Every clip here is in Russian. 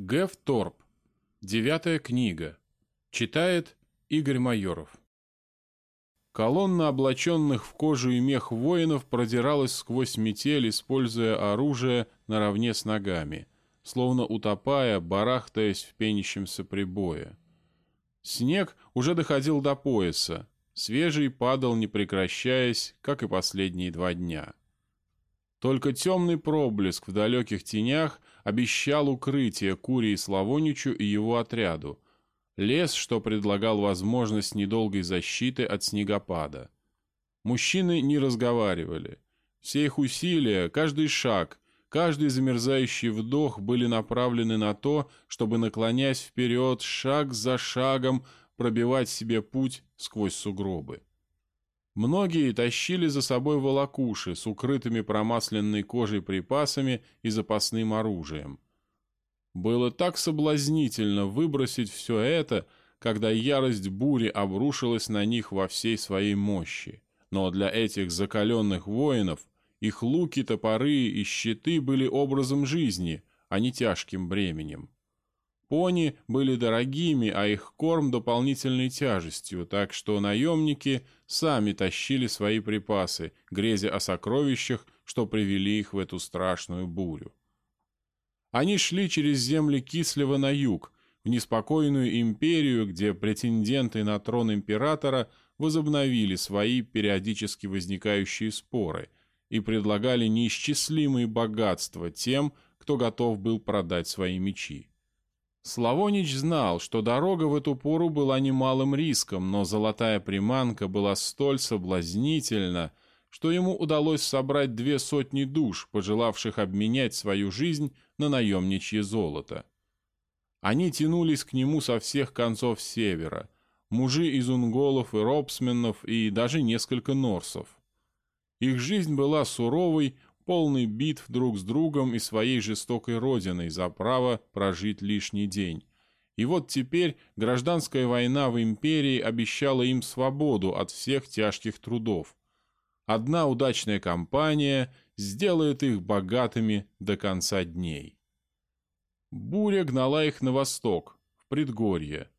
Геф Торп. Девятая книга. Читает Игорь Майоров. Колонна облаченных в кожу и мех воинов продиралась сквозь метель, используя оружие наравне с ногами, словно утопая, барахтаясь в пенящемся прибое. Снег уже доходил до пояса, свежий падал не прекращаясь, как и последние два дня. Только темный проблеск в далеких тенях обещал укрытие Курии Славоничу и его отряду. Лес, что предлагал возможность недолгой защиты от снегопада. Мужчины не разговаривали. Все их усилия, каждый шаг, каждый замерзающий вдох были направлены на то, чтобы, наклонясь вперед, шаг за шагом, пробивать себе путь сквозь сугробы. Многие тащили за собой волокуши с укрытыми промасленной кожей припасами и запасным оружием. Было так соблазнительно выбросить все это, когда ярость бури обрушилась на них во всей своей мощи. Но для этих закаленных воинов их луки, топоры и щиты были образом жизни, а не тяжким бременем. Пони были дорогими, а их корм дополнительной тяжестью, так что наемники сами тащили свои припасы, грезя о сокровищах, что привели их в эту страшную бурю. Они шли через земли Кислева на юг, в неспокойную империю, где претенденты на трон императора возобновили свои периодически возникающие споры и предлагали неисчислимые богатства тем, кто готов был продать свои мечи. Славонич знал, что дорога в эту пору была немалым риском, но золотая приманка была столь соблазнительна, что ему удалось собрать две сотни душ, пожелавших обменять свою жизнь на наемничье золото. Они тянулись к нему со всех концов севера, мужи из унголов и робсменов и даже несколько норсов. Их жизнь была суровой, полный битв друг с другом и своей жестокой родиной за право прожить лишний день. И вот теперь гражданская война в империи обещала им свободу от всех тяжких трудов. Одна удачная кампания сделает их богатыми до конца дней. Буря гнала их на восток, в предгорье.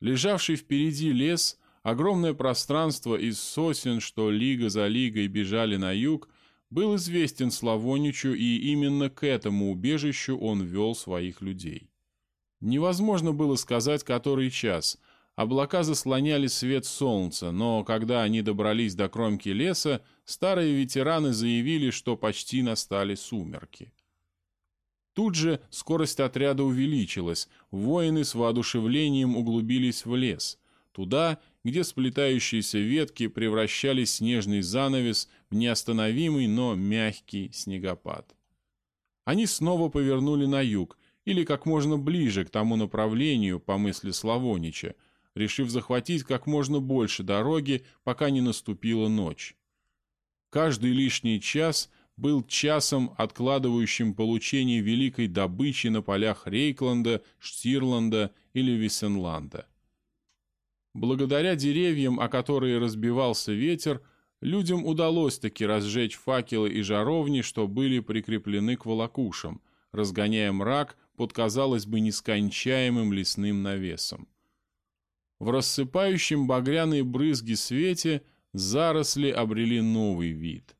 Лежавший впереди лес, огромное пространство из сосен, что лига за лигой бежали на юг, был известен Славоничу, и именно к этому убежищу он вел своих людей. Невозможно было сказать, который час. Облака заслоняли свет солнца, но когда они добрались до кромки леса, старые ветераны заявили, что почти настали сумерки. Тут же скорость отряда увеличилась, воины с воодушевлением углубились в лес, туда, где сплетающиеся ветки превращали снежный занавес в неостановимый, но мягкий снегопад. Они снова повернули на юг, или как можно ближе к тому направлению, по мысли Славонича, решив захватить как можно больше дороги, пока не наступила ночь. Каждый лишний час был часом, откладывающим получение великой добычи на полях Рейкланда, Штирланда или Виссенланда. Благодаря деревьям, о которые разбивался ветер, людям удалось таки разжечь факелы и жаровни, что были прикреплены к волокушам, разгоняя мрак под, казалось бы, нескончаемым лесным навесом. В рассыпающем багряные брызги свете заросли обрели новый вид.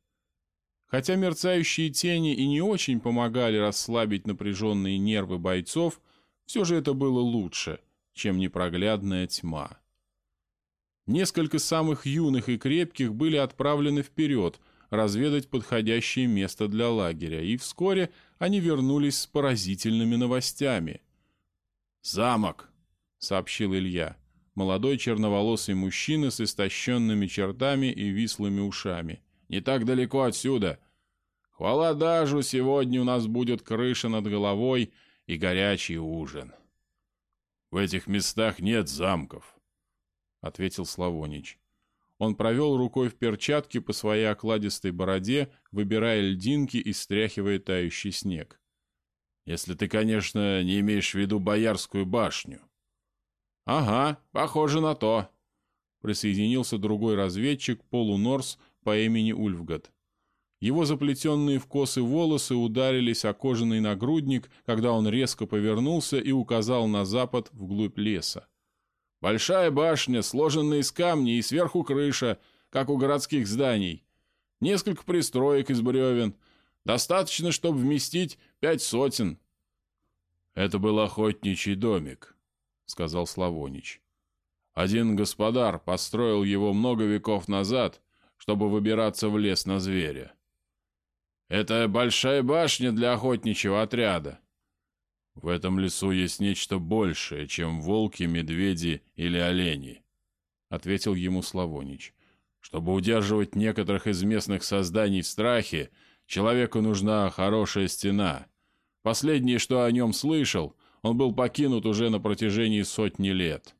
Хотя мерцающие тени и не очень помогали расслабить напряженные нервы бойцов, все же это было лучше, чем непроглядная тьма. Несколько самых юных и крепких были отправлены вперед, разведать подходящее место для лагеря, и вскоре они вернулись с поразительными новостями. «Замок!» — сообщил Илья. Молодой черноволосый мужчина с истощенными чертами и вислыми ушами. «Не так далеко отсюда. Хвала Дажу, сегодня у нас будет крыша над головой и горячий ужин». «В этих местах нет замков», ответил Славонич. Он провел рукой в перчатке по своей окладистой бороде, выбирая льдинки и стряхивая тающий снег. Если ты, конечно, не имеешь в виду Боярскую башню. Ага, похоже на то. Присоединился другой разведчик, полунорс по имени Ульфгад. Его заплетенные в косы волосы ударились о кожаный нагрудник, когда он резко повернулся и указал на запад вглубь леса. «Большая башня, сложенная из камней и сверху крыша, как у городских зданий. Несколько пристроек из бревен. Достаточно, чтобы вместить пять сотен». «Это был охотничий домик», — сказал Славонич. «Один господар построил его много веков назад, чтобы выбираться в лес на зверя. Это большая башня для охотничьего отряда. В этом лесу есть нечто большее, чем волки, медведи или олени, ответил ему Славонич. Чтобы удерживать некоторых из местных созданий в страхе, человеку нужна хорошая стена. Последнее, что о нем слышал, он был покинут уже на протяжении сотни лет.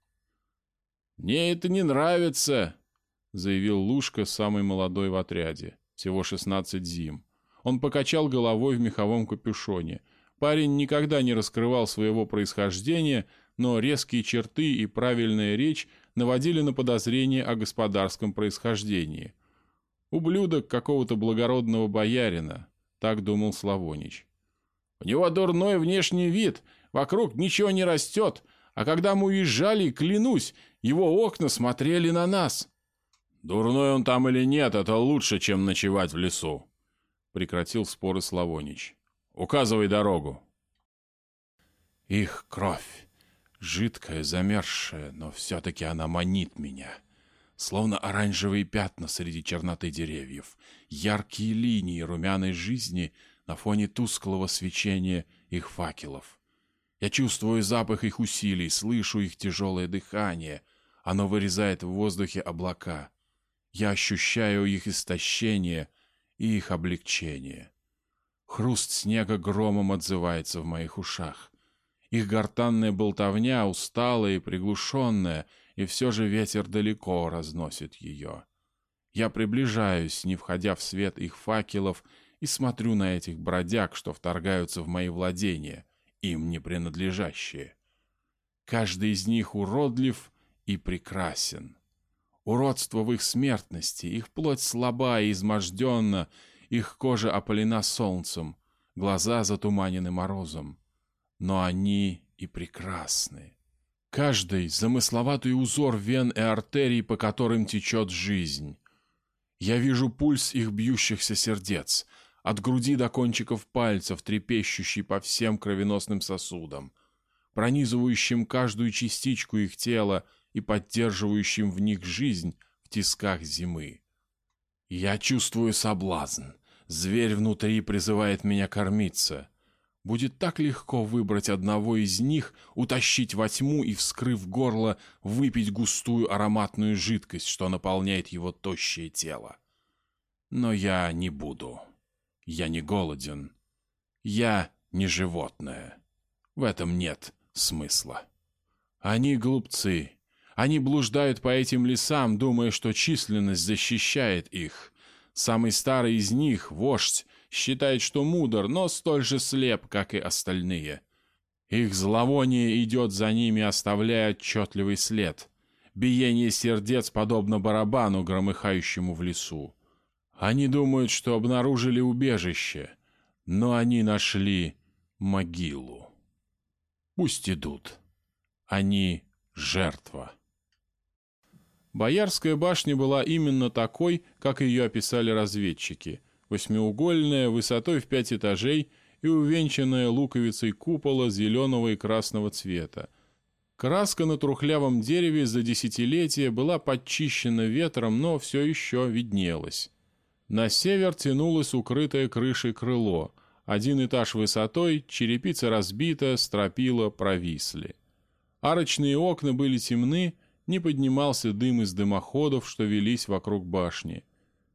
«Мне это не нравится», — заявил Лушка, самый молодой в отряде, всего шестнадцать зим. Он покачал головой в меховом капюшоне. Парень никогда не раскрывал своего происхождения, но резкие черты и правильная речь наводили на подозрение о господарском происхождении. Ублюдок какого-то благородного боярина, так думал Славонич. У него дурной внешний вид, вокруг ничего не растет, а когда мы уезжали, клянусь, его окна смотрели на нас. Дурной он там или нет, это лучше, чем ночевать в лесу прекратил споры Славонич. Указывай дорогу. Их кровь, жидкая, замерзшая, но все-таки она манит меня. Словно оранжевые пятна среди черноты деревьев, яркие линии румяной жизни на фоне тусклого свечения их факелов. Я чувствую запах их усилий, слышу их тяжелое дыхание. Оно вырезает в воздухе облака. Я ощущаю их истощение — и их облегчение. Хруст снега громом отзывается в моих ушах. Их гортанная болтовня усталая и приглушенная, и все же ветер далеко разносит ее. Я приближаюсь, не входя в свет их факелов, и смотрю на этих бродяг, что вторгаются в мои владения, им не принадлежащие. Каждый из них уродлив и прекрасен. Уродство в их смертности, их плоть слаба и изможденна, их кожа опалена солнцем, глаза затуманены морозом. Но они и прекрасны. Каждый — замысловатый узор вен и артерий, по которым течет жизнь. Я вижу пульс их бьющихся сердец, от груди до кончиков пальцев, трепещущий по всем кровеносным сосудам, пронизывающим каждую частичку их тела и поддерживающим в них жизнь в тисках зимы. Я чувствую соблазн. Зверь внутри призывает меня кормиться. Будет так легко выбрать одного из них, утащить во тьму и, вскрыв горло, выпить густую ароматную жидкость, что наполняет его тощее тело. Но я не буду. Я не голоден. Я не животное. В этом нет смысла. Они глупцы, они блуждают по этим лесам, думая, что численность защищает их. Самый старый из них, вождь, считает, что мудр, но столь же слеп, как и остальные. Их зловоние идет за ними, оставляя отчетливый след. Биение сердец подобно барабану, громыхающему в лесу. Они думают, что обнаружили убежище, но они нашли могилу. Пусть идут. Они жертва. Боярская башня была именно такой, как ее описали разведчики. Восьмиугольная, высотой в пять этажей и увенчанная луковицей купола зеленого и красного цвета. Краска на трухлявом дереве за десятилетия была подчищена ветром, но все еще виднелась. На север тянулось укрытое крышей крыло. Один этаж высотой, черепица разбита, стропила провисли. Арочные окна были темны, не поднимался дым из дымоходов, что велись вокруг башни.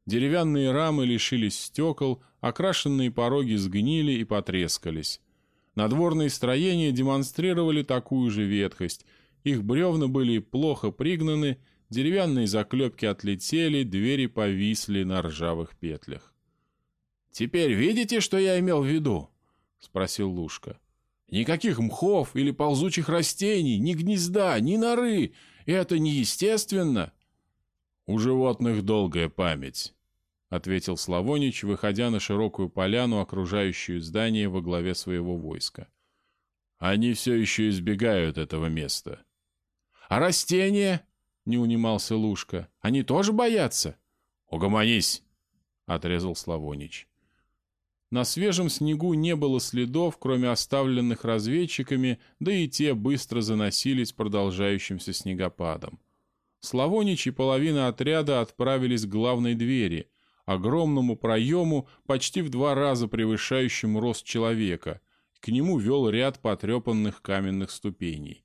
Деревянные рамы лишились стекол, окрашенные пороги сгнили и потрескались. Надворные строения демонстрировали такую же ветхость. Их бревна были плохо пригнаны, деревянные заклепки отлетели, двери повисли на ржавых петлях. «Теперь видите, что я имел в виду?» — спросил Лушка. «Никаких мхов или ползучих растений, ни гнезда, ни норы, это неестественно. У животных долгая память, — ответил Славонич, выходя на широкую поляну, окружающую здание во главе своего войска. «Они все еще избегают этого места». «А растения?» — не унимался Лушка. «Они тоже боятся?» «Угомонись!» — отрезал Славонич. На свежем снегу не было следов, кроме оставленных разведчиками, да и те быстро заносились продолжающимся снегопадом. Славонич и половина отряда отправились к главной двери, огромному проему, почти в два раза превышающему рост человека. К нему вел ряд потрепанных каменных ступеней.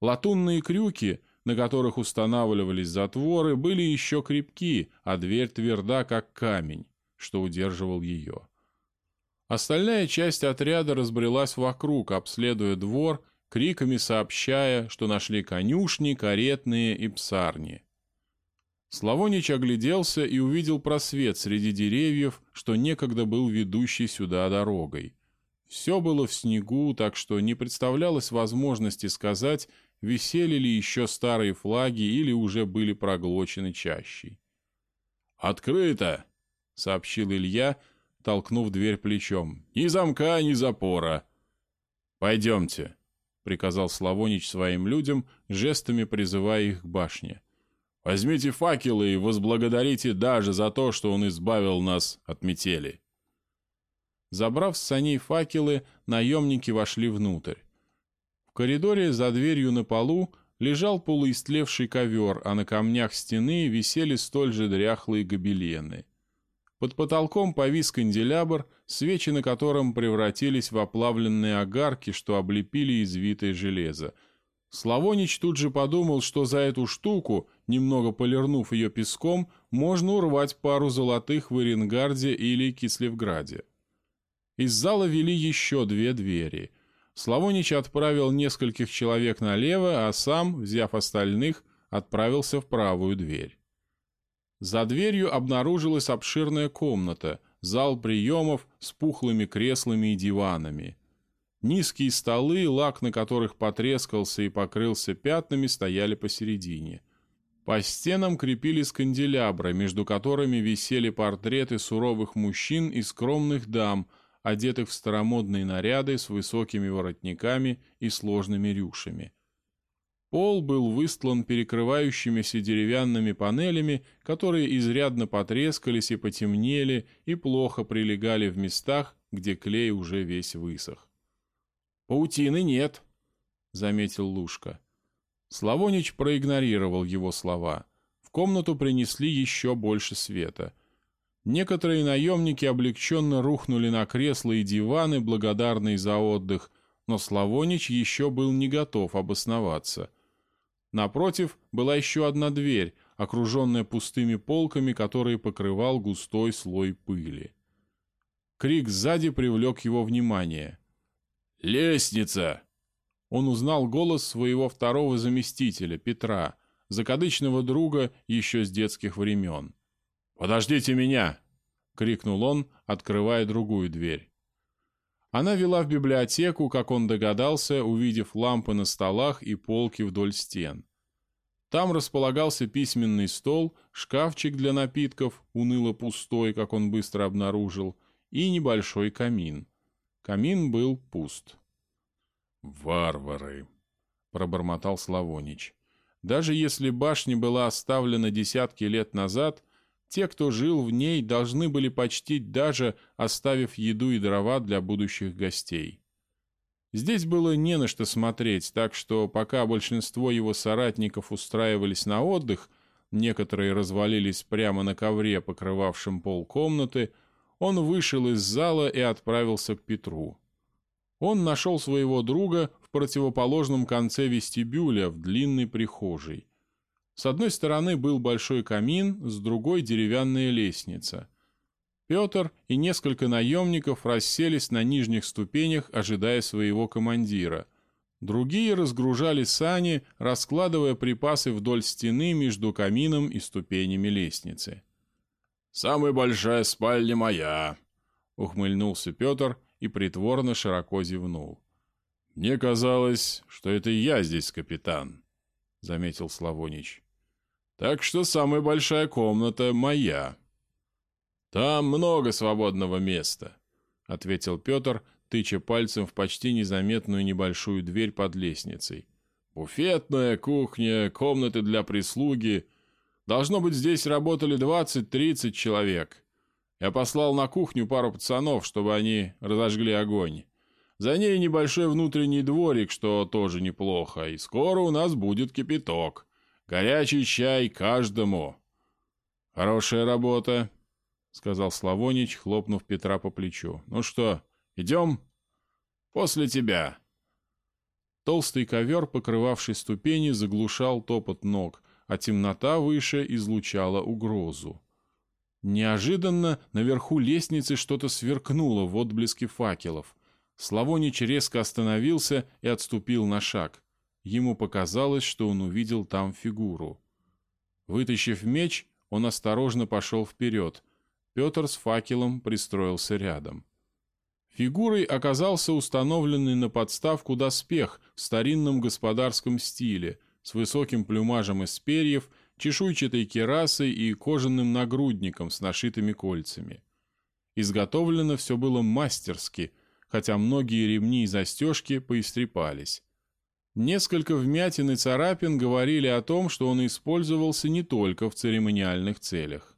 Латунные крюки, на которых устанавливались затворы, были еще крепки, а дверь тверда, как камень, что удерживал ее. Остальная часть отряда разбрелась вокруг, обследуя двор, криками сообщая, что нашли конюшни, каретные и псарни. Славонич огляделся и увидел просвет среди деревьев, что некогда был ведущий сюда дорогой. Все было в снегу, так что не представлялось возможности сказать, висели ли еще старые флаги или уже были проглочены чащей. «Открыто!» — сообщил Илья, толкнув дверь плечом. «Ни замка, ни запора!» «Пойдемте!» — приказал Славонич своим людям, жестами призывая их к башне. Возьмите факелы и возблагодарите даже за то, что он избавил нас от метели. Забрав с саней факелы, наемники вошли внутрь. В коридоре за дверью на полу лежал полуистлевший ковер, а на камнях стены висели столь же дряхлые гобелены. Под потолком повис канделябр, свечи на котором превратились в оплавленные огарки, что облепили извитое железо — Славонич тут же подумал, что за эту штуку, немного полирнув ее песком, можно урвать пару золотых в Иренгарде или Кислевграде. Из зала вели еще две двери. Славонич отправил нескольких человек налево, а сам, взяв остальных, отправился в правую дверь. За дверью обнаружилась обширная комната, зал приемов с пухлыми креслами и диванами. Низкие столы, лак на которых потрескался и покрылся пятнами, стояли посередине. По стенам крепились канделябры, между которыми висели портреты суровых мужчин и скромных дам, одетых в старомодные наряды с высокими воротниками и сложными рюшами. Пол был выстлан перекрывающимися деревянными панелями, которые изрядно потрескались и потемнели и плохо прилегали в местах, где клей уже весь высох. «Паутины нет», — заметил Лушка. Славонич проигнорировал его слова. В комнату принесли еще больше света. Некоторые наемники облегченно рухнули на кресла и диваны, благодарные за отдых, но Славонич еще был не готов обосноваться. Напротив была еще одна дверь, окруженная пустыми полками, которые покрывал густой слой пыли. Крик сзади привлек его внимание. «Лестница!» Он узнал голос своего второго заместителя, Петра, закадычного друга еще с детских времен. «Подождите меня!» — крикнул он, открывая другую дверь. Она вела в библиотеку, как он догадался, увидев лампы на столах и полки вдоль стен. Там располагался письменный стол, шкафчик для напитков, уныло пустой, как он быстро обнаружил, и небольшой камин. Камин был пуст. «Варвары!» — пробормотал Славонич. «Даже если башня была оставлена десятки лет назад, те, кто жил в ней, должны были почтить даже, оставив еду и дрова для будущих гостей. Здесь было не на что смотреть, так что пока большинство его соратников устраивались на отдых, некоторые развалились прямо на ковре, покрывавшем пол комнаты, он вышел из зала и отправился к Петру. Он нашел своего друга в противоположном конце вестибюля в длинной прихожей. С одной стороны был большой камин, с другой — деревянная лестница. Петр и несколько наемников расселись на нижних ступенях, ожидая своего командира. Другие разгружали сани, раскладывая припасы вдоль стены между камином и ступенями лестницы. «Самая большая спальня моя», — ухмыльнулся Петр и притворно широко зевнул. «Мне казалось, что это я здесь капитан», — заметил Славонич. «Так что самая большая комната моя». «Там много свободного места», — ответил Петр, тыча пальцем в почти незаметную небольшую дверь под лестницей. «Буфетная, кухня, комнаты для прислуги. Должно быть, здесь работали двадцать-тридцать человек. Я послал на кухню пару пацанов, чтобы они разожгли огонь. За ней небольшой внутренний дворик, что тоже неплохо, и скоро у нас будет кипяток. Горячий чай каждому». «Хорошая работа», — сказал Славонич, хлопнув Петра по плечу. «Ну что, идем?» «После тебя». Толстый ковер, покрывавший ступени, заглушал топот ног, а темнота выше излучала угрозу. Неожиданно наверху лестницы что-то сверкнуло в отблеске факелов. Славонич резко остановился и отступил на шаг. Ему показалось, что он увидел там фигуру. Вытащив меч, он осторожно пошел вперед. Петр с факелом пристроился рядом. Фигурой оказался установленный на подставку доспех в старинном господарском стиле, с высоким плюмажем из перьев, чешуйчатой керасой и кожаным нагрудником с нашитыми кольцами. Изготовлено все было мастерски, хотя многие ремни и застежки поистрепались. Несколько вмятин и царапин говорили о том, что он использовался не только в церемониальных целях.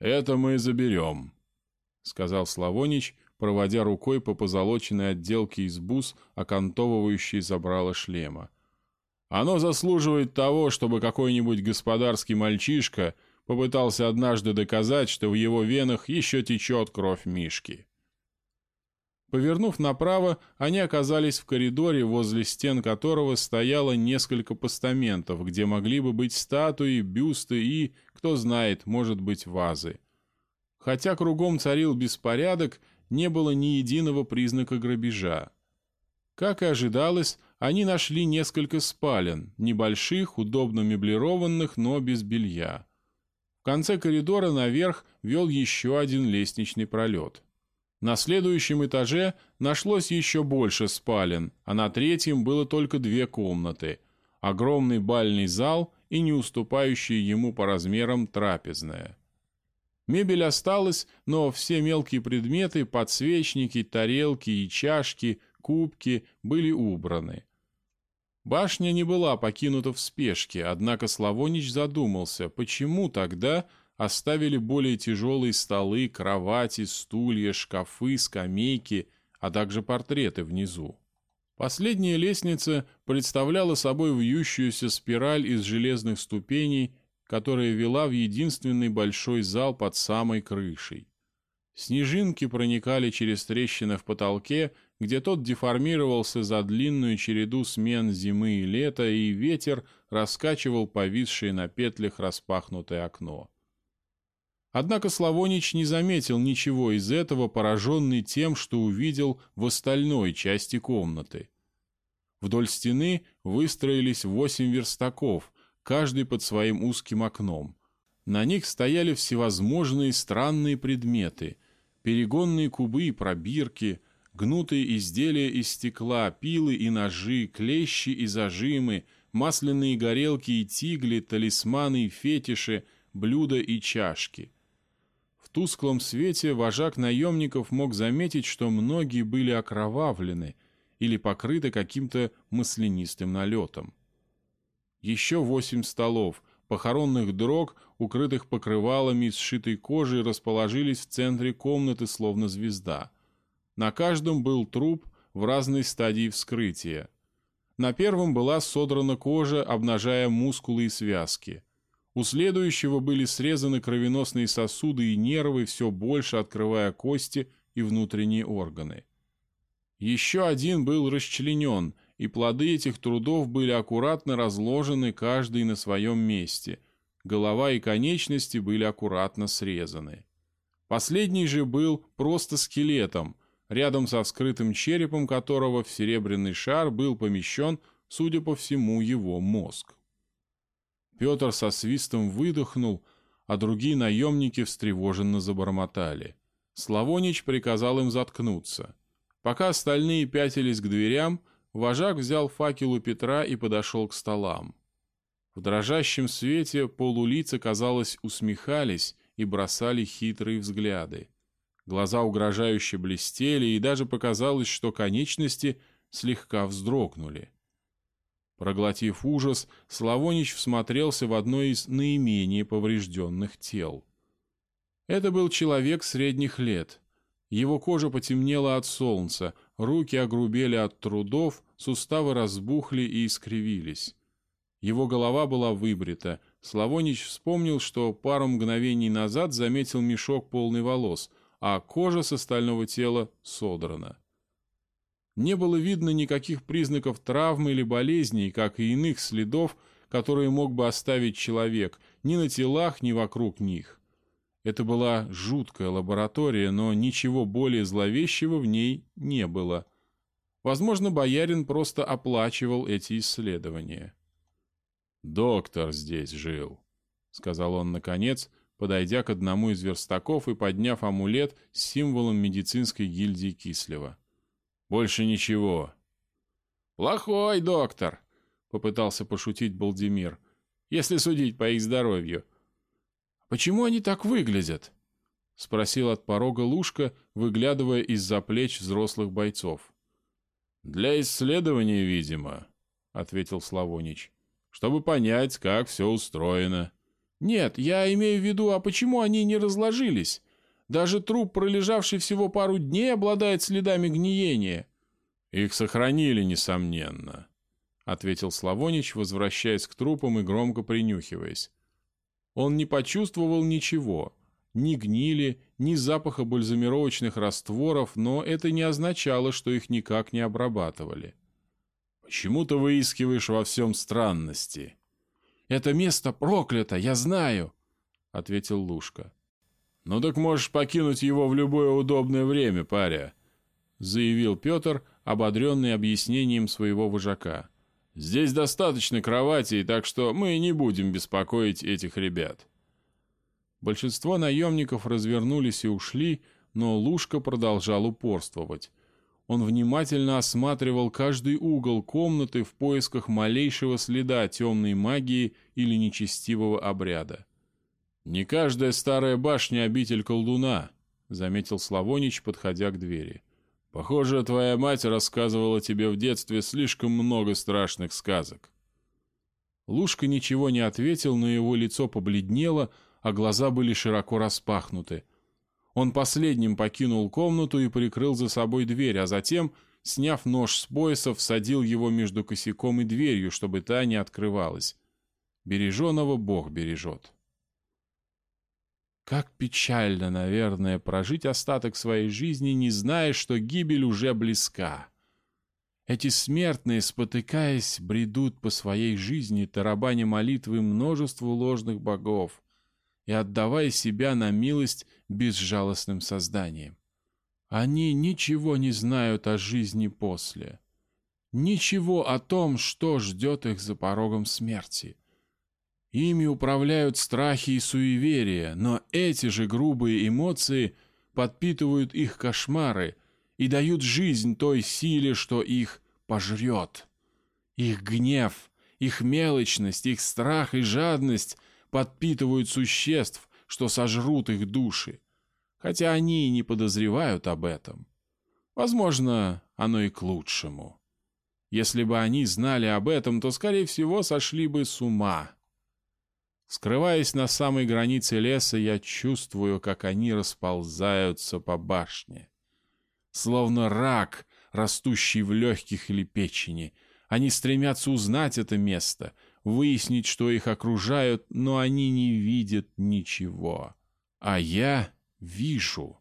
«Это мы заберем», — сказал Славонич, проводя рукой по позолоченной отделке из бус, окантовывающей забрало шлема. «Оно заслуживает того, чтобы какой-нибудь господарский мальчишка попытался однажды доказать, что в его венах еще течет кровь Мишки». Повернув направо, они оказались в коридоре, возле стен которого стояло несколько постаментов, где могли бы быть статуи, бюсты и, кто знает, может быть, вазы. Хотя кругом царил беспорядок, не было ни единого признака грабежа. Как и ожидалось, они нашли несколько спален, небольших, удобно меблированных, но без белья. В конце коридора наверх вел еще один лестничный пролет. На следующем этаже нашлось еще больше спален, а на третьем было только две комнаты, огромный бальный зал и не уступающая ему по размерам трапезная. Мебель осталась, но все мелкие предметы, подсвечники, тарелки и чашки, кубки были убраны. Башня не была покинута в спешке, однако Славонич задумался, почему тогда оставили более тяжелые столы, кровати, стулья, шкафы, скамейки, а также портреты внизу. Последняя лестница представляла собой вьющуюся спираль из железных ступеней, которая вела в единственный большой зал под самой крышей. Снежинки проникали через трещины в потолке, где тот деформировался за длинную череду смен зимы и лета, и ветер раскачивал повисшее на петлях распахнутое окно. Однако Славонич не заметил ничего из этого, пораженный тем, что увидел в остальной части комнаты. Вдоль стены выстроились восемь верстаков, каждый под своим узким окном. На них стояли всевозможные странные предметы, перегонные кубы и пробирки, гнутые изделия из стекла, пилы и ножи, клещи и зажимы, масляные горелки и тигли, талисманы и фетиши, блюда и чашки – тусклом свете вожак наемников мог заметить, что многие были окровавлены или покрыты каким-то маслянистым налетом. Еще восемь столов, похоронных дрог, укрытых покрывалами из сшитой кожи, расположились в центре комнаты, словно звезда. На каждом был труп в разной стадии вскрытия. На первом была содрана кожа, обнажая мускулы и связки. У следующего были срезаны кровеносные сосуды и нервы, все больше открывая кости и внутренние органы. Еще один был расчленен, и плоды этих трудов были аккуратно разложены каждый на своем месте. Голова и конечности были аккуратно срезаны. Последний же был просто скелетом, рядом со вскрытым черепом которого в серебряный шар был помещен, судя по всему, его мозг. Петр со свистом выдохнул, а другие наемники встревоженно забормотали. Славонич приказал им заткнуться. Пока остальные пятились к дверям, вожак взял факел у Петра и подошел к столам. В дрожащем свете полулица, казалось, усмехались и бросали хитрые взгляды. Глаза угрожающе блестели, и даже показалось, что конечности слегка вздрогнули. Проглотив ужас, Славонич всмотрелся в одно из наименее поврежденных тел. Это был человек средних лет. Его кожа потемнела от солнца, руки огрубели от трудов, суставы разбухли и искривились. Его голова была выбрита. Славонич вспомнил, что пару мгновений назад заметил мешок полный волос, а кожа с остального тела содрана. Не было видно никаких признаков травмы или болезней, как и иных следов, которые мог бы оставить человек, ни на телах, ни вокруг них. Это была жуткая лаборатория, но ничего более зловещего в ней не было. Возможно, боярин просто оплачивал эти исследования. «Доктор здесь жил», — сказал он наконец, подойдя к одному из верстаков и подняв амулет с символом медицинской гильдии Кислева. Больше ничего. Плохой доктор, попытался пошутить Балдемир, если судить по их здоровью. Почему они так выглядят? спросил от порога Лушка, выглядывая из-за плеч взрослых бойцов. Для исследования, видимо, ответил Славонич, чтобы понять, как все устроено. Нет, я имею в виду, а почему они не разложились? Даже труп, пролежавший всего пару дней, обладает следами гниения. Их сохранили, несомненно, ответил Славонич, возвращаясь к трупам и громко принюхиваясь. Он не почувствовал ничего, ни гнили, ни запаха бальзамировочных растворов, но это не означало, что их никак не обрабатывали. Почему ты выискиваешь во всем странности? Это место проклято, я знаю, ответил Лушка. «Ну так можешь покинуть его в любое удобное время, паря», — заявил Петр, ободренный объяснением своего вожака. «Здесь достаточно кроватей, так что мы не будем беспокоить этих ребят». Большинство наемников развернулись и ушли, но Лушка продолжал упорствовать. Он внимательно осматривал каждый угол комнаты в поисках малейшего следа темной магии или нечестивого обряда. «Не каждая старая башня — обитель колдуна», — заметил Славонич, подходя к двери. «Похоже, твоя мать рассказывала тебе в детстве слишком много страшных сказок». Лушка ничего не ответил, но его лицо побледнело, а глаза были широко распахнуты. Он последним покинул комнату и прикрыл за собой дверь, а затем, сняв нож с пояса, всадил его между косяком и дверью, чтобы та не открывалась. Береженого Бог бережет. Как печально, наверное, прожить остаток своей жизни, не зная, что гибель уже близка. Эти смертные, спотыкаясь, бредут по своей жизни, тарабаня молитвы множеству ложных богов и отдавая себя на милость безжалостным созданиям. Они ничего не знают о жизни после. Ничего о том, что ждет их за порогом смерти. Ими управляют страхи и суеверия, но эти же грубые эмоции подпитывают их кошмары и дают жизнь той силе, что их пожрет. Их гнев, их мелочность, их страх и жадность подпитывают существ, что сожрут их души, хотя они и не подозревают об этом. Возможно, оно и к лучшему. Если бы они знали об этом, то, скорее всего, сошли бы с ума Скрываясь на самой границе леса, я чувствую, как они расползаются по башне. Словно рак, растущий в легких или печени. Они стремятся узнать это место, выяснить, что их окружают, но они не видят ничего. А я вижу.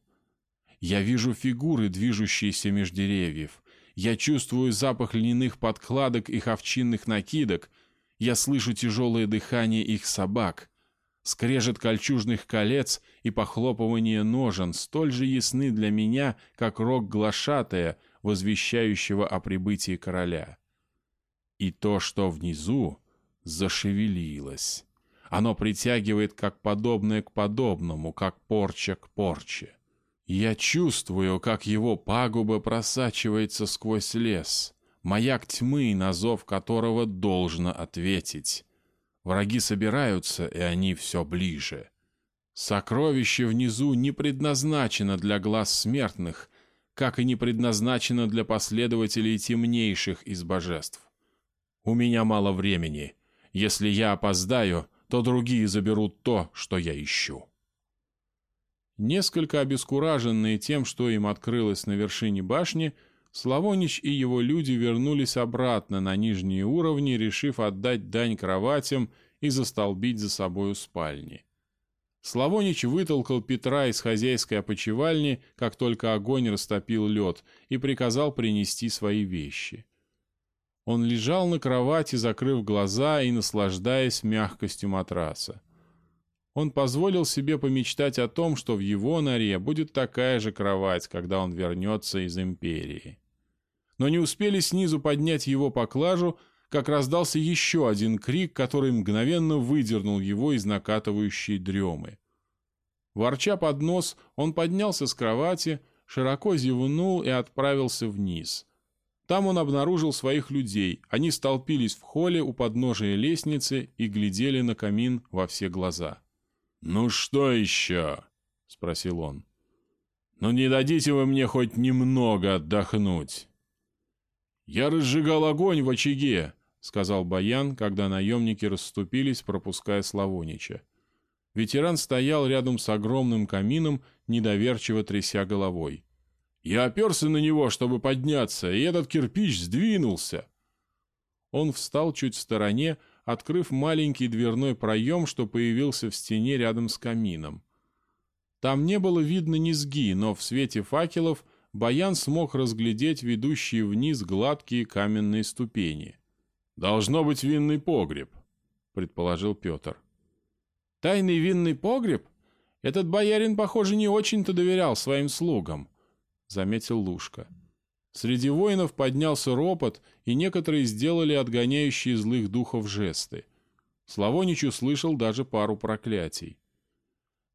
Я вижу фигуры, движущиеся меж деревьев. Я чувствую запах льняных подкладок и овчинных накидок — я слышу тяжелое дыхание их собак. Скрежет кольчужных колец и похлопывание ножен столь же ясны для меня, как рог глашатая, возвещающего о прибытии короля. И то, что внизу, зашевелилось. Оно притягивает как подобное к подобному, как порча к порче. Я чувствую, как его пагуба просачивается сквозь лес маяк тьмы, на зов которого должно ответить. Враги собираются, и они все ближе. Сокровище внизу не предназначено для глаз смертных, как и не предназначено для последователей темнейших из божеств. У меня мало времени. Если я опоздаю, то другие заберут то, что я ищу. Несколько обескураженные тем, что им открылось на вершине башни, Славонич и его люди вернулись обратно на нижние уровни, решив отдать дань кроватям и застолбить за собою спальни. Славонич вытолкал Петра из хозяйской опочивальни, как только огонь растопил лед, и приказал принести свои вещи. Он лежал на кровати, закрыв глаза и наслаждаясь мягкостью матраса. Он позволил себе помечтать о том, что в его норе будет такая же кровать, когда он вернется из Империи но не успели снизу поднять его поклажу, как раздался еще один крик, который мгновенно выдернул его из накатывающей дремы. Ворча под нос, он поднялся с кровати, широко зевнул и отправился вниз. Там он обнаружил своих людей, они столпились в холле у подножия лестницы и глядели на камин во все глаза. «Ну что еще?» — спросил он. «Ну не дадите вы мне хоть немного отдохнуть?» «Я разжигал огонь в очаге», — сказал Баян, когда наемники расступились, пропуская Славонича. Ветеран стоял рядом с огромным камином, недоверчиво тряся головой. «Я оперся на него, чтобы подняться, и этот кирпич сдвинулся!» Он встал чуть в стороне, открыв маленький дверной проем, что появился в стене рядом с камином. Там не было видно низги, но в свете факелов Баян смог разглядеть ведущие вниз гладкие каменные ступени. «Должно быть винный погреб», — предположил Петр. «Тайный винный погреб? Этот боярин, похоже, не очень-то доверял своим слугам», — заметил Лушка. Среди воинов поднялся ропот, и некоторые сделали отгоняющие злых духов жесты. Славонич услышал даже пару проклятий.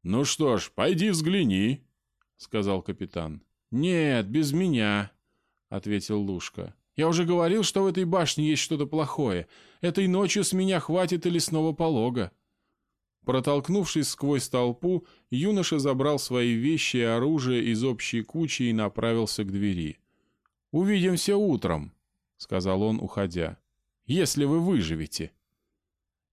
«Ну что ж, пойди взгляни», — сказал капитан. «Нет, без меня», — ответил Лушка. «Я уже говорил, что в этой башне есть что-то плохое. Этой ночью с меня хватит и лесного полога». Протолкнувшись сквозь толпу, юноша забрал свои вещи и оружие из общей кучи и направился к двери. «Увидимся утром», — сказал он, уходя, — «если вы выживете».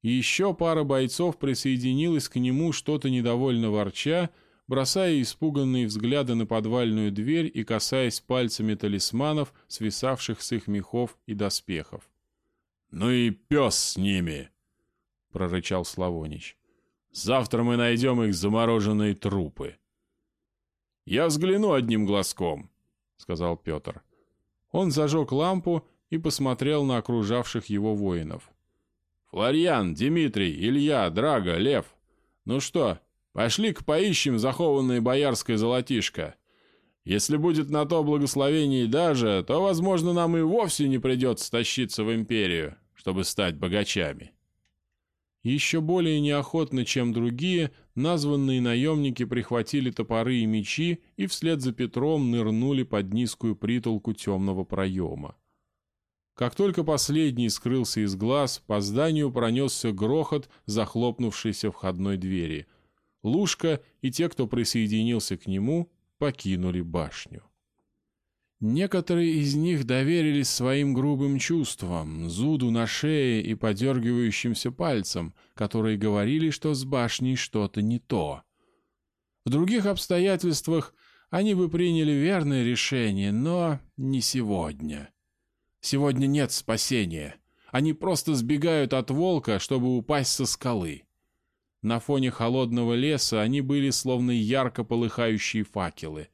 Еще пара бойцов присоединилась к нему, что-то недовольно ворча, бросая испуганные взгляды на подвальную дверь и касаясь пальцами талисманов, свисавших с их мехов и доспехов. «Ну и пес с ними!» — прорычал Славонич. «Завтра мы найдем их замороженные трупы». «Я взгляну одним глазком», — сказал Петр. Он зажег лампу и посмотрел на окружавших его воинов. «Флorian, Дмитрий, Илья, Драго, Лев. Ну что, Пошли-ка поищем захованное боярское золотишко. Если будет на то благословение даже, то, возможно, нам и вовсе не придется тащиться в империю, чтобы стать богачами». Еще более неохотно, чем другие, названные наемники прихватили топоры и мечи и вслед за Петром нырнули под низкую притолку темного проема. Как только последний скрылся из глаз, по зданию пронесся грохот захлопнувшейся входной двери — Лушка и те, кто присоединился к нему, покинули башню. Некоторые из них доверились своим грубым чувствам, зуду на шее и подергивающимся пальцам, которые говорили, что с башней что-то не то. В других обстоятельствах они бы приняли верное решение, но не сегодня. Сегодня нет спасения. Они просто сбегают от волка, чтобы упасть со скалы. На фоне холодного леса они были словно ярко полыхающие факелы.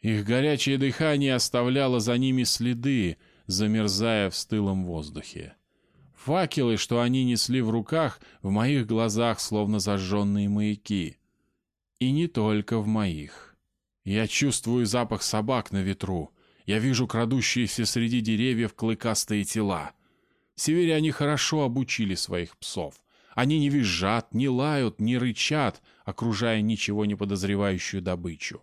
Их горячее дыхание оставляло за ними следы, замерзая в стылом воздухе. Факелы, что они несли в руках, в моих глазах словно зажженные маяки. И не только в моих. Я чувствую запах собак на ветру. Я вижу крадущиеся среди деревьев клыкастые тела. Северяне хорошо обучили своих псов — они не визжат, не лают, не рычат, окружая ничего не подозревающую добычу.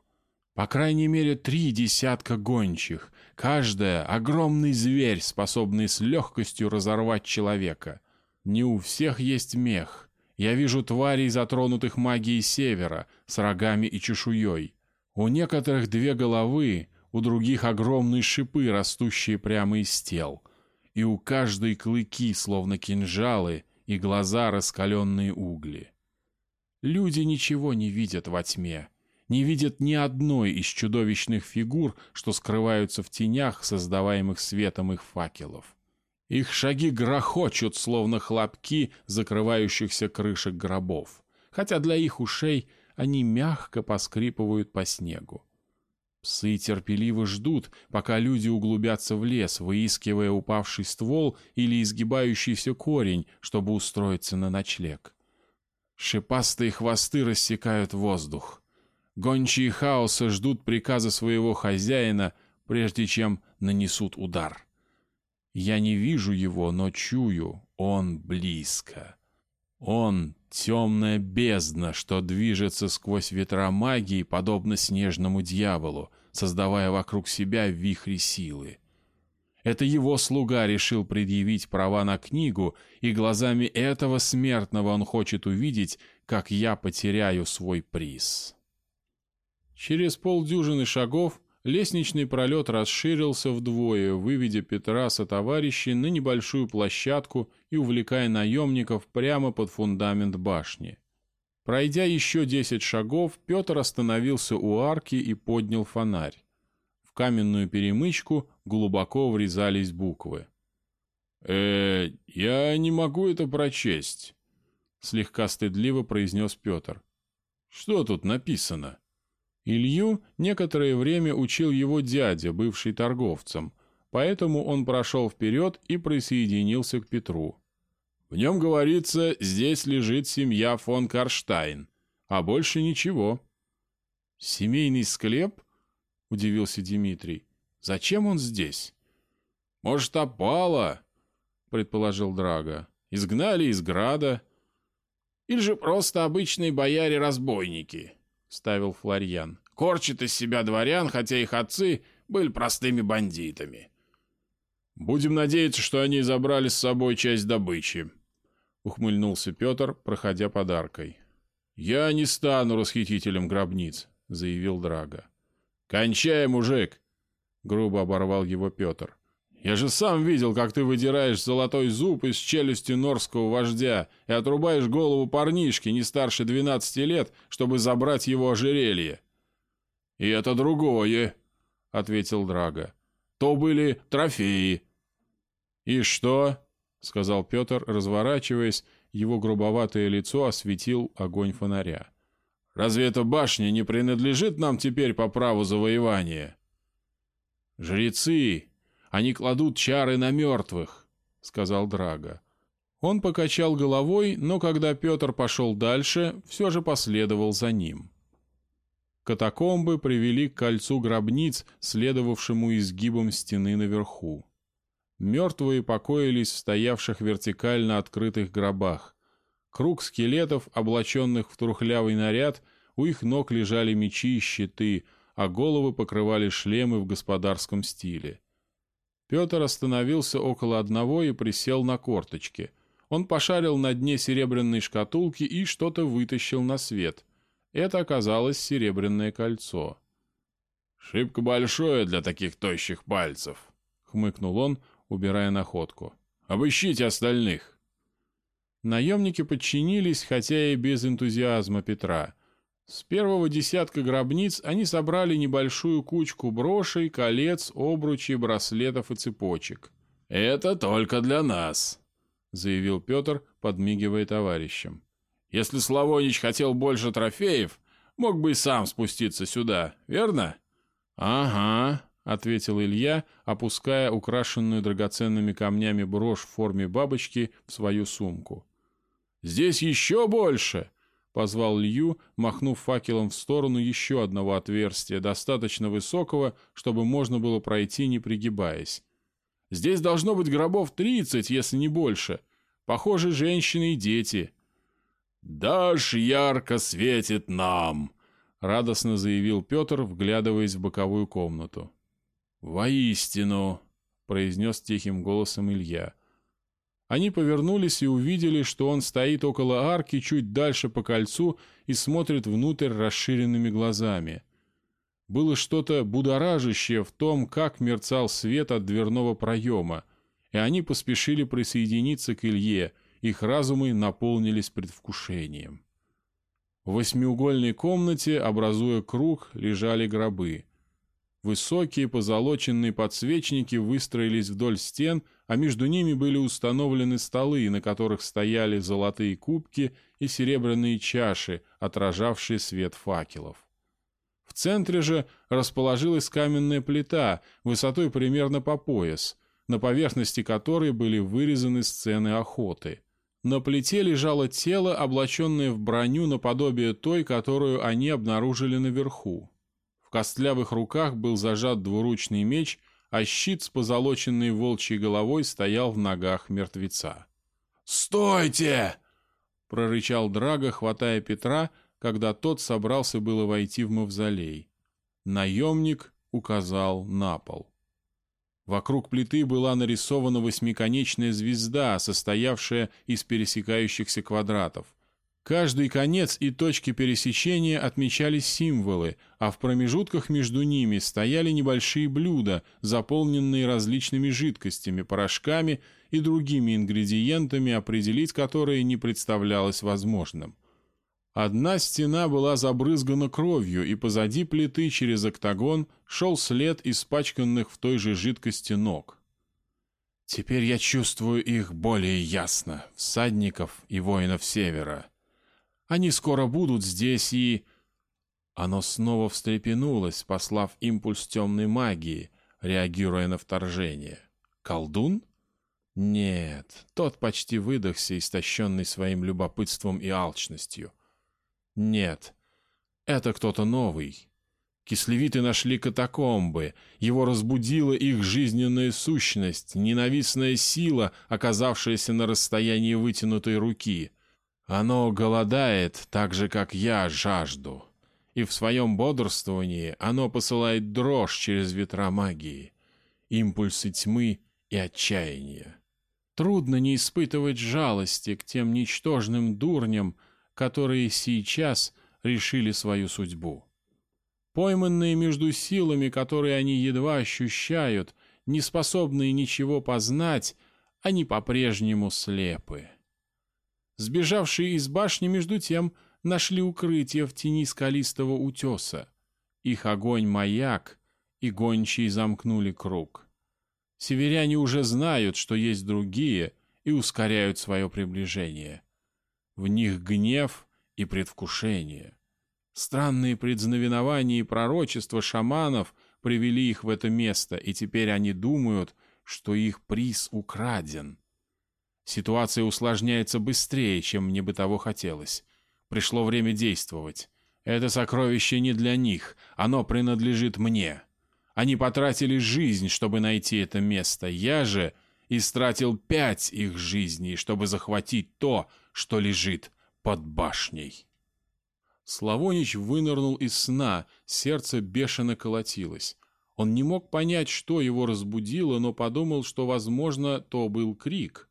По крайней мере, три десятка гончих, каждая — огромный зверь, способный с легкостью разорвать человека. Не у всех есть мех, Я вижу тварей, затронутых магией севера, с рогами и чешуей. У некоторых две головы, у других огромные шипы, растущие прямо из тел. И у каждой клыки, словно кинжалы, и глаза раскаленные угли. Люди ничего не видят во тьме, не видят ни одной из чудовищных фигур, что скрываются в тенях, создаваемых светом их факелов. Их шаги грохочут, словно хлопки закрывающихся крышек гробов, хотя для их ушей они мягко поскрипывают по снегу. Псы терпеливо ждут, пока люди углубятся в лес, выискивая упавший ствол или изгибающийся корень, чтобы устроиться на ночлег. Шипастые хвосты рассекают воздух. Гончие хаоса ждут приказа своего хозяина, прежде чем нанесут удар. Я не вижу его, но чую, он близко. Он — темная бездна, что движется сквозь ветра магии, подобно снежному дьяволу, создавая вокруг себя вихри силы. Это его слуга решил предъявить права на книгу, и глазами этого смертного он хочет увидеть, как я потеряю свой приз. Через полдюжины шагов лестничный пролет расширился вдвое, выведя Петра со товарищей на небольшую площадку и увлекая наемников прямо под фундамент башни. Пройдя еще десять шагов, Петр остановился у арки и поднял фонарь. В каменную перемычку глубоко врезались буквы. э я не могу это прочесть», — слегка стыдливо произнес Петр. «Что тут написано?» Илью некоторое время учил его дядя, бывший торговцем, поэтому он прошел вперед и присоединился к Петру. В нем говорится, здесь лежит семья фон Карштайн, а больше ничего. «Семейный склеп?» — удивился Дмитрий. «Зачем он здесь?» «Может, опала?» — предположил Драга. «Изгнали из града». «Или же просто обычные бояре-разбойники», — ставил Флорьян. «Корчат из себя дворян, хотя их отцы были простыми бандитами». «Будем надеяться, что они забрали с собой часть добычи», — ухмыльнулся Петр, проходя подаркой. «Я не стану расхитителем гробниц», — заявил Драга. «Кончай, мужик!» — грубо оборвал его Петр. Я же сам видел, как ты выдираешь золотой зуб из челюсти норского вождя и отрубаешь голову парнишки не старше двенадцати лет, чтобы забрать его ожерелье. И это другое, — ответил Драга. То были трофеи. И что? — сказал Петр, разворачиваясь, его грубоватое лицо осветил огонь фонаря. Разве эта башня не принадлежит нам теперь по праву завоевания? Жрецы, они кладут чары на мертвых», — сказал Драга. Он покачал головой, но когда Петр пошел дальше, все же последовал за ним. Катакомбы привели к кольцу гробниц, следовавшему изгибом стены наверху. Мертвые покоились в стоявших вертикально открытых гробах. Круг скелетов, облаченных в трухлявый наряд, у их ног лежали мечи и щиты, а головы покрывали шлемы в господарском стиле. Петр остановился около одного и присел на корточки. Он пошарил на дне серебряной шкатулки и что-то вытащил на свет. Это оказалось серебряное кольцо. «Шибко большое для таких тощих пальцев», — хмыкнул он, убирая находку. «Обыщите остальных». Наемники подчинились, хотя и без энтузиазма Петра. С первого десятка гробниц они собрали небольшую кучку брошей, колец, обручей, браслетов и цепочек. «Это только для нас», — заявил Петр, подмигивая товарищам. «Если Славонич хотел больше трофеев, мог бы и сам спуститься сюда, верно?» «Ага», — ответил Илья, опуская украшенную драгоценными камнями брошь в форме бабочки в свою сумку. «Здесь еще больше!» позвал Лью, махнув факелом в сторону еще одного отверстия, достаточно высокого, чтобы можно было пройти, не пригибаясь. «Здесь должно быть гробов тридцать, если не больше. Похоже, женщины и дети». «Дашь ярко светит нам!» — радостно заявил Петр, вглядываясь в боковую комнату. «Воистину!» — произнес тихим голосом Илья. Они повернулись и увидели, что он стоит около арки чуть дальше по кольцу и смотрит внутрь расширенными глазами. Было что-то будоражащее в том, как мерцал свет от дверного проема, и они поспешили присоединиться к Илье, их разумы наполнились предвкушением. В восьмиугольной комнате, образуя круг, лежали гробы. Высокие позолоченные подсвечники выстроились вдоль стен, а между ними были установлены столы, на которых стояли золотые кубки и серебряные чаши, отражавшие свет факелов. В центре же расположилась каменная плита, высотой примерно по пояс, на поверхности которой были вырезаны сцены охоты. На плите лежало тело, облаченное в броню наподобие той, которую они обнаружили наверху. В костлявых руках был зажат двуручный меч, а щит с позолоченной волчьей головой стоял в ногах мертвеца. «Стойте!» — прорычал Драго, хватая Петра, когда тот собрался было войти в мавзолей. Наемник указал на пол. Вокруг плиты была нарисована восьмиконечная звезда, состоявшая из пересекающихся квадратов. Каждый конец и точки пересечения отмечались символы, а в промежутках между ними стояли небольшие блюда, заполненные различными жидкостями, порошками и другими ингредиентами, определить которые не представлялось возможным. Одна стена была забрызгана кровью, и позади плиты через октагон шел след испачканных в той же жидкости ног. «Теперь я чувствую их более ясно, всадников и воинов Севера. Они скоро будут здесь и...» Оно снова встрепенулось, послав импульс темной магии, реагируя на вторжение. «Колдун?» Нет, тот почти выдохся, истощенный своим любопытством и алчностью. Нет, это кто-то новый. Кислевиты нашли катакомбы, его разбудила их жизненная сущность, ненавистная сила, оказавшаяся на расстоянии вытянутой руки. Оно голодает, так же, как я жажду. И в своем бодрствовании оно посылает дрожь через ветра магии, импульсы тьмы и отчаяния. Трудно не испытывать жалости к тем ничтожным дурням, которые сейчас решили свою судьбу. Пойманные между силами, которые они едва ощущают, неспособные ничего познать, они по-прежнему слепы. Сбежавшие из башни, между тем, нашли укрытие в тени скалистого утеса. Их огонь-маяк и гончие замкнули круг. Северяне уже знают, что есть другие, и ускоряют свое приближение. В них гнев и предвкушение. Странные предзнаменования и пророчества шаманов привели их в это место, и теперь они думают, что их приз украден. Ситуация усложняется быстрее, чем мне бы того хотелось. Пришло время действовать. Это сокровище не для них, оно принадлежит мне. Они потратили жизнь, чтобы найти это место. Я же истратил пять их жизней, чтобы захватить то, что лежит под башней. Славонич вынырнул из сна, сердце бешено колотилось. Он не мог понять, что его разбудило, но подумал, что, возможно, то был крик.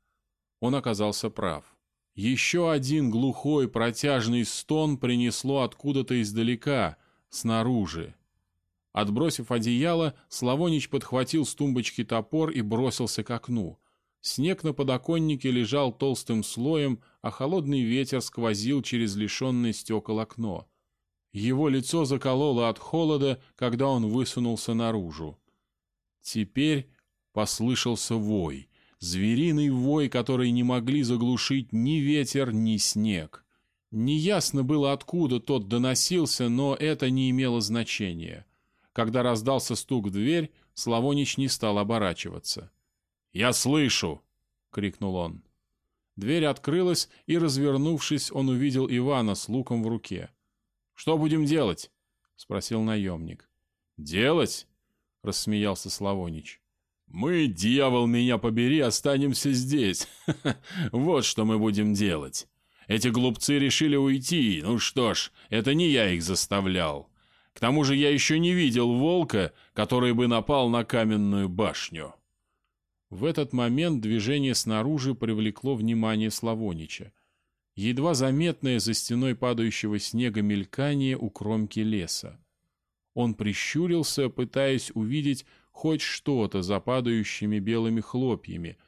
Он оказался прав. Еще один глухой протяжный стон принесло откуда-то издалека, снаружи. Отбросив одеяло, Славонич подхватил с тумбочки топор и бросился к окну. Снег на подоконнике лежал толстым слоем, а холодный ветер сквозил через лишенное стекол окно. Его лицо закололо от холода, когда он высунулся наружу. Теперь послышался вой, звериный вой, который не могли заглушить ни ветер, ни снег. Неясно было, откуда тот доносился, но это не имело значения. Когда раздался стук в дверь, Славонич не стал оборачиваться. «Я слышу!» — крикнул он. Дверь открылась, и, развернувшись, он увидел Ивана с луком в руке. «Что будем делать?» — спросил наемник. «Делать?» — рассмеялся Славонич. «Мы, дьявол, меня побери, останемся здесь. Вот что мы будем делать. Эти глупцы решили уйти. Ну что ж, это не я их заставлял. К тому же я еще не видел волка, который бы напал на каменную башню». В этот момент движение снаружи привлекло внимание Славонича. Едва заметное за стеной падающего снега мелькание у кромки леса. Он прищурился, пытаясь увидеть хоть что-то за падающими белыми хлопьями,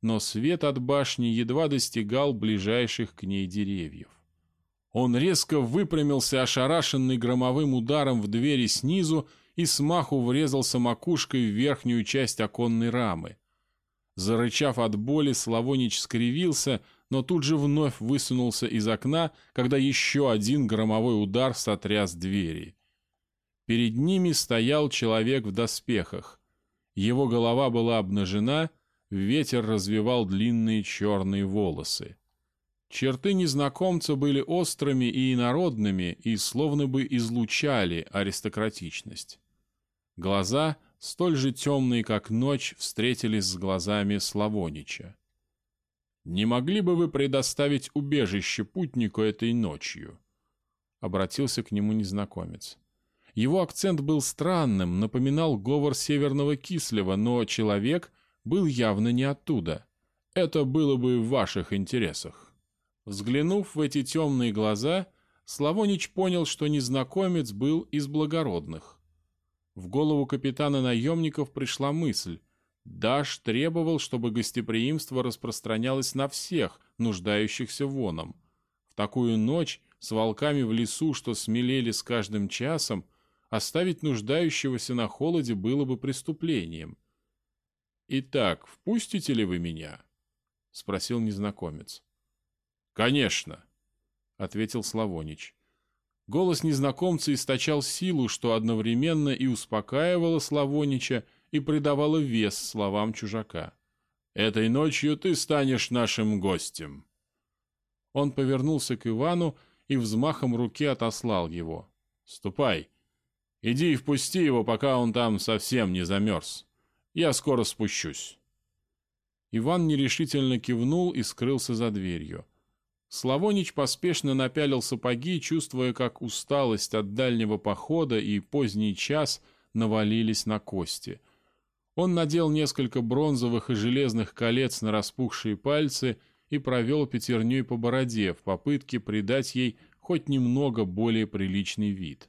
но свет от башни едва достигал ближайших к ней деревьев. Он резко выпрямился, ошарашенный громовым ударом в двери снизу, и смаху врезался макушкой в верхнюю часть оконной рамы. Зарычав от боли, Славонич скривился, но тут же вновь высунулся из окна, когда еще один громовой удар сотряс двери. Перед ними стоял человек в доспехах. Его голова была обнажена, ветер развивал длинные черные волосы. Черты незнакомца были острыми и инородными и словно бы излучали аристократичность. Глаза, столь же темные, как ночь, встретились с глазами Славонича. «Не могли бы вы предоставить убежище путнику этой ночью?» — обратился к нему незнакомец. Его акцент был странным, напоминал говор северного Кислева, но человек был явно не оттуда. Это было бы в ваших интересах. Взглянув в эти темные глаза, Славонич понял, что незнакомец был из благородных. В голову капитана наемников пришла мысль. Даш требовал, чтобы гостеприимство распространялось на всех, нуждающихся воном. В такую ночь с волками в лесу, что смелели с каждым часом, Оставить нуждающегося на холоде было бы преступлением. «Итак, впустите ли вы меня?» — спросил незнакомец. «Конечно», — ответил Славонич. Голос незнакомца источал силу, что одновременно и успокаивало Славонича, и придавало вес словам чужака. «Этой ночью ты станешь нашим гостем». Он повернулся к Ивану и взмахом руки отослал его. «Ступай, Иди и впусти его, пока он там совсем не замерз. Я скоро спущусь». Иван нерешительно кивнул и скрылся за дверью. Славонич поспешно напялил сапоги, чувствуя, как усталость от дальнего похода и поздний час навалились на кости. Он надел несколько бронзовых и железных колец на распухшие пальцы и провел пятерней по бороде в попытке придать ей хоть немного более приличный вид.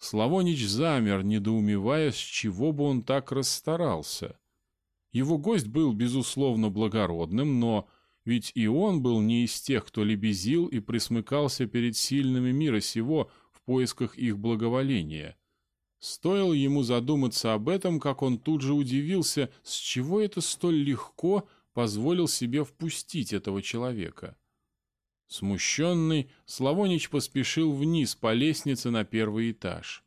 Славонич замер, недоумевая, с чего бы он так расстарался. Его гость был, безусловно, благородным, но ведь и он был не из тех, кто лебезил и присмыкался перед сильными мира сего в поисках их благоволения. Стоило ему задуматься об этом, как он тут же удивился, с чего это столь легко позволил себе впустить этого человека. Смущенный, Славонич поспешил вниз по лестнице на первый этаж.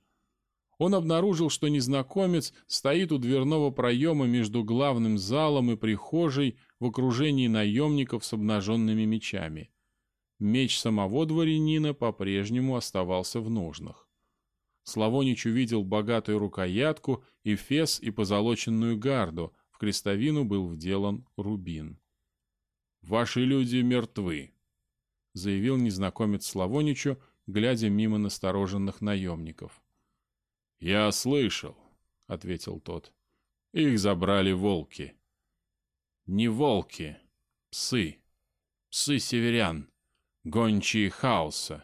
Он обнаружил, что незнакомец стоит у дверного проема между главным залом и прихожей в окружении наемников с обнаженными мечами. Меч самого дворянина по-прежнему оставался в ножнах. Славонич увидел богатую рукоятку, эфес и позолоченную гарду, в крестовину был вделан рубин. «Ваши люди мертвы», — заявил незнакомец Славоничу, глядя мимо настороженных наемников. «Я слышал», — ответил тот. «Их забрали волки». «Не волки, псы. Псы северян, гончие хаоса».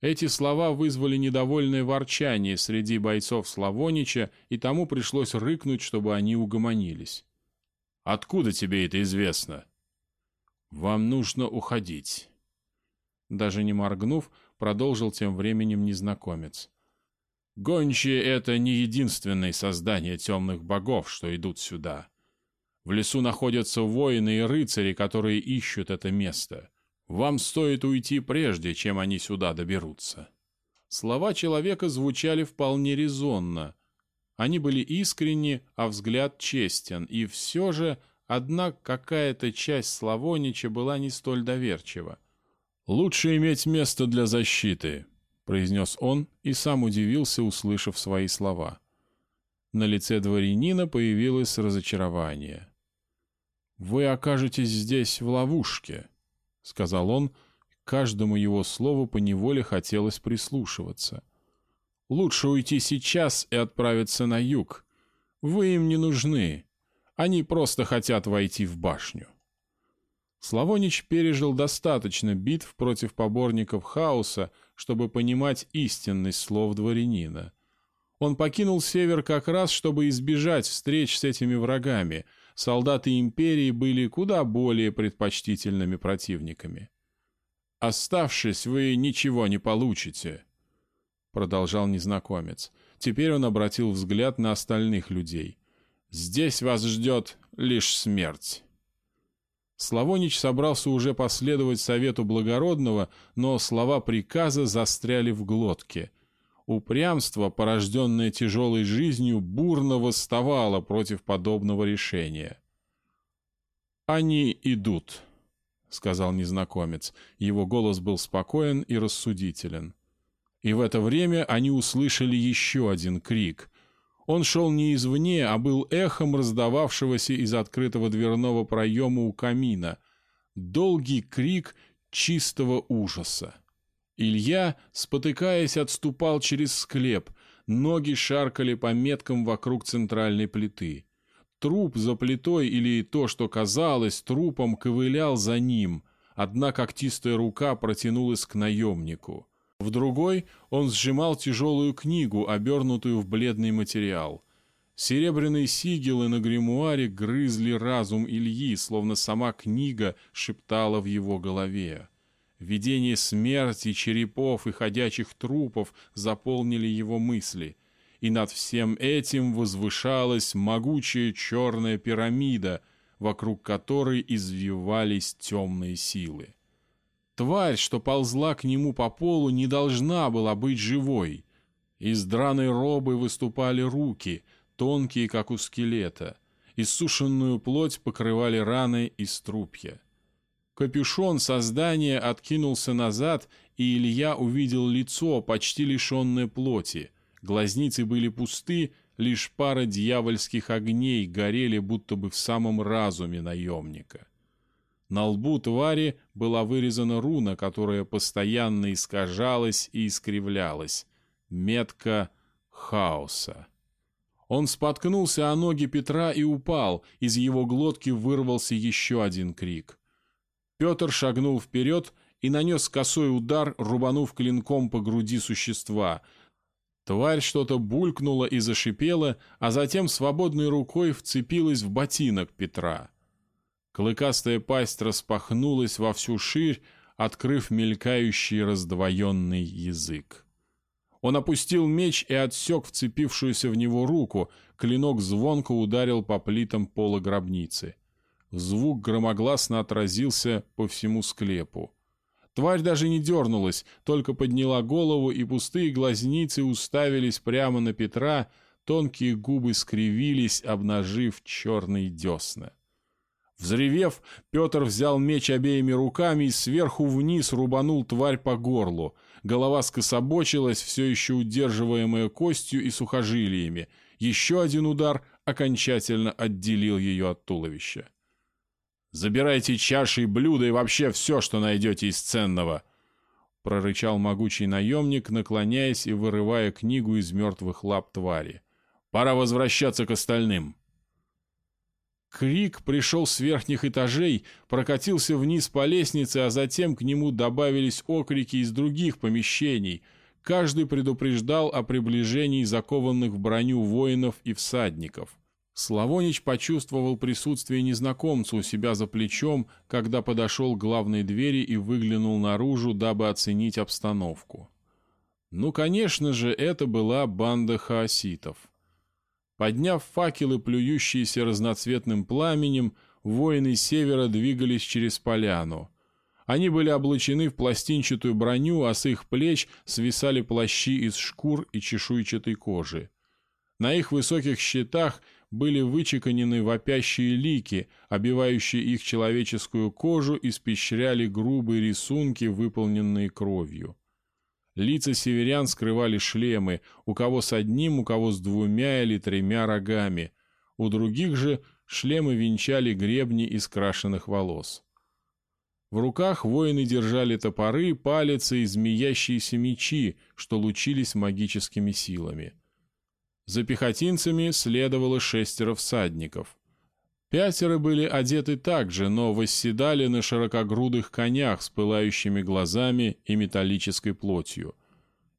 Эти слова вызвали недовольное ворчание среди бойцов Славонича, и тому пришлось рыкнуть, чтобы они угомонились. «Откуда тебе это известно?» «Вам нужно уходить даже не моргнув, продолжил тем временем незнакомец. Гончие — это не единственное создание темных богов, что идут сюда. В лесу находятся воины и рыцари, которые ищут это место. Вам стоит уйти прежде, чем они сюда доберутся. Слова человека звучали вполне резонно. Они были искренни, а взгляд честен, и все же, однако, какая-то часть Славонича была не столь доверчива. «Лучше иметь место для защиты», — произнес он и сам удивился, услышав свои слова. На лице дворянина появилось разочарование. «Вы окажетесь здесь в ловушке», — сказал он, каждому его слову поневоле хотелось прислушиваться. «Лучше уйти сейчас и отправиться на юг. Вы им не нужны. Они просто хотят войти в башню. Славонич пережил достаточно битв против поборников хаоса, чтобы понимать истинность слов дворянина. Он покинул север как раз, чтобы избежать встреч с этими врагами. Солдаты империи были куда более предпочтительными противниками. «Оставшись, вы ничего не получите», — продолжал незнакомец. Теперь он обратил взгляд на остальных людей. «Здесь вас ждет лишь смерть». Славонич собрался уже последовать совету благородного, но слова приказа застряли в глотке. Упрямство, порожденное тяжелой жизнью, бурно восставало против подобного решения. «Они идут», — сказал незнакомец. Его голос был спокоен и рассудителен. И в это время они услышали еще один крик. Он шел не извне, а был эхом раздававшегося из открытого дверного проема у камина. Долгий крик чистого ужаса. Илья, спотыкаясь, отступал через склеп. Ноги шаркали по меткам вокруг центральной плиты. Труп за плитой или то, что казалось трупом, ковылял за ним. Одна когтистая рука протянулась к наемнику. В другой он сжимал тяжелую книгу, обернутую в бледный материал. Серебряные сигилы на гримуаре грызли разум Ильи, словно сама книга шептала в его голове. Видение смерти, черепов и ходячих трупов заполнили его мысли, и над всем этим возвышалась могучая черная пирамида, вокруг которой извивались темные силы. Тварь, что ползла к нему по полу, не должна была быть живой. Из драной робы выступали руки, тонкие, как у скелета. Иссушенную плоть покрывали раны и струпья. Капюшон создания откинулся назад, и Илья увидел лицо, почти лишенное плоти. Глазницы были пусты, лишь пара дьявольских огней горели будто бы в самом разуме наемника. На лбу твари была вырезана руна, которая постоянно искажалась и искривлялась. Метка хаоса. Он споткнулся о ноги Петра и упал, из его глотки вырвался еще один крик. Петр шагнул вперед и нанес косой удар, рубанув клинком по груди существа. Тварь что-то булькнула и зашипела, а затем свободной рукой вцепилась в ботинок Петра. Клыкастая пасть распахнулась во всю ширь, открыв мелькающий раздвоенный язык. Он опустил меч и отсек вцепившуюся в него руку, клинок звонко ударил по плитам пола гробницы. Звук громогласно отразился по всему склепу. Тварь даже не дернулась, только подняла голову, и пустые глазницы уставились прямо на Петра, тонкие губы скривились, обнажив черные десна. Взревев, Петр взял меч обеими руками и сверху вниз рубанул тварь по горлу. Голова скособочилась, все еще удерживаемая костью и сухожилиями. Еще один удар окончательно отделил ее от туловища. «Забирайте чаши и блюда и вообще все, что найдете из ценного!» прорычал могучий наемник, наклоняясь и вырывая книгу из мертвых лап твари. «Пора возвращаться к остальным!» Крик пришел с верхних этажей, прокатился вниз по лестнице, а затем к нему добавились окрики из других помещений. Каждый предупреждал о приближении закованных в броню воинов и всадников. Славонич почувствовал присутствие незнакомца у себя за плечом, когда подошел к главной двери и выглянул наружу, дабы оценить обстановку. Ну, конечно же, это была банда хаоситов. Подняв факелы, плюющиеся разноцветным пламенем, воины севера двигались через поляну. Они были облачены в пластинчатую броню, а с их плеч свисали плащи из шкур и чешуйчатой кожи. На их высоких щитах были вычеканены вопящие лики, обивающие их человеческую кожу, и испещряли грубые рисунки, выполненные кровью. Лица северян скрывали шлемы, у кого с одним, у кого с двумя или тремя рогами. У других же шлемы венчали гребни из крашеных волос. В руках воины держали топоры, палицы и змеящиеся мечи, что лучились магическими силами. За пехотинцами следовало шестеро всадников. Пятеро были одеты так же, но восседали на широкогрудых конях с пылающими глазами и металлической плотью.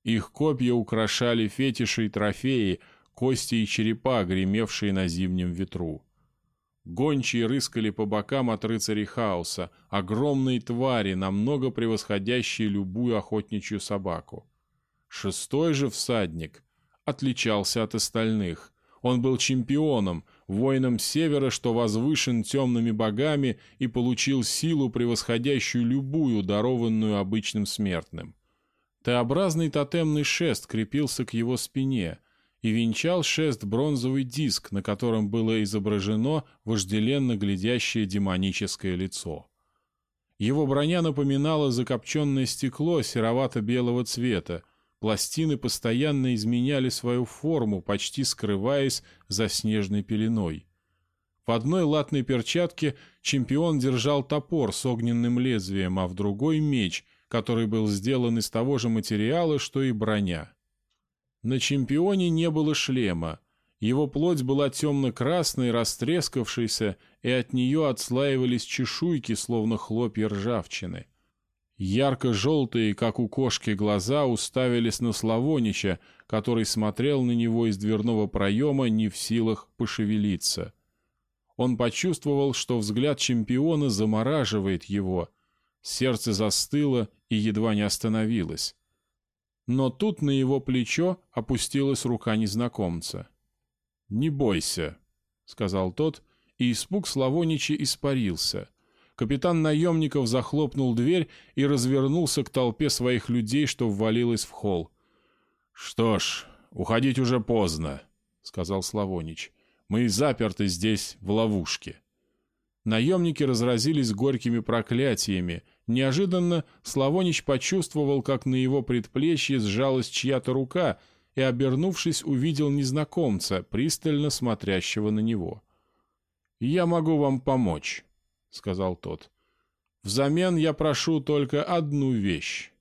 Их копья украшали фетиши и трофеи, кости и черепа, гремевшие на зимнем ветру. Гончие рыскали по бокам от рыцарей хаоса, огромные твари, намного превосходящие любую охотничью собаку. Шестой же всадник отличался от остальных. Он был чемпионом, воином севера, что возвышен темными богами и получил силу, превосходящую любую, дарованную обычным смертным. Т-образный тотемный шест крепился к его спине, и венчал шест бронзовый диск, на котором было изображено вожделенно глядящее демоническое лицо. Его броня напоминала закопченное стекло серовато-белого цвета, Пластины постоянно изменяли свою форму, почти скрываясь за снежной пеленой. В одной латной перчатке чемпион держал топор с огненным лезвием, а в другой — меч, который был сделан из того же материала, что и броня. На чемпионе не было шлема. Его плоть была темно-красной, растрескавшейся, и от нее отслаивались чешуйки, словно хлопья ржавчины. Ярко-желтые, как у кошки, глаза уставились на Славонича, который смотрел на него из дверного проема, не в силах пошевелиться. Он почувствовал, что взгляд чемпиона замораживает его. Сердце застыло и едва не остановилось. Но тут на его плечо опустилась рука незнакомца. «Не бойся», — сказал тот, и испуг Славонича испарился — Капитан наемников захлопнул дверь и развернулся к толпе своих людей, что ввалилась в холл. «Что ж, уходить уже поздно», — сказал Славонич. «Мы заперты здесь, в ловушке». Наемники разразились горькими проклятиями. Неожиданно Славонич почувствовал, как на его предплечье сжалась чья-то рука, и, обернувшись, увидел незнакомца, пристально смотрящего на него. «Я могу вам помочь», — сказал тот. «Взамен я прошу только одну вещь».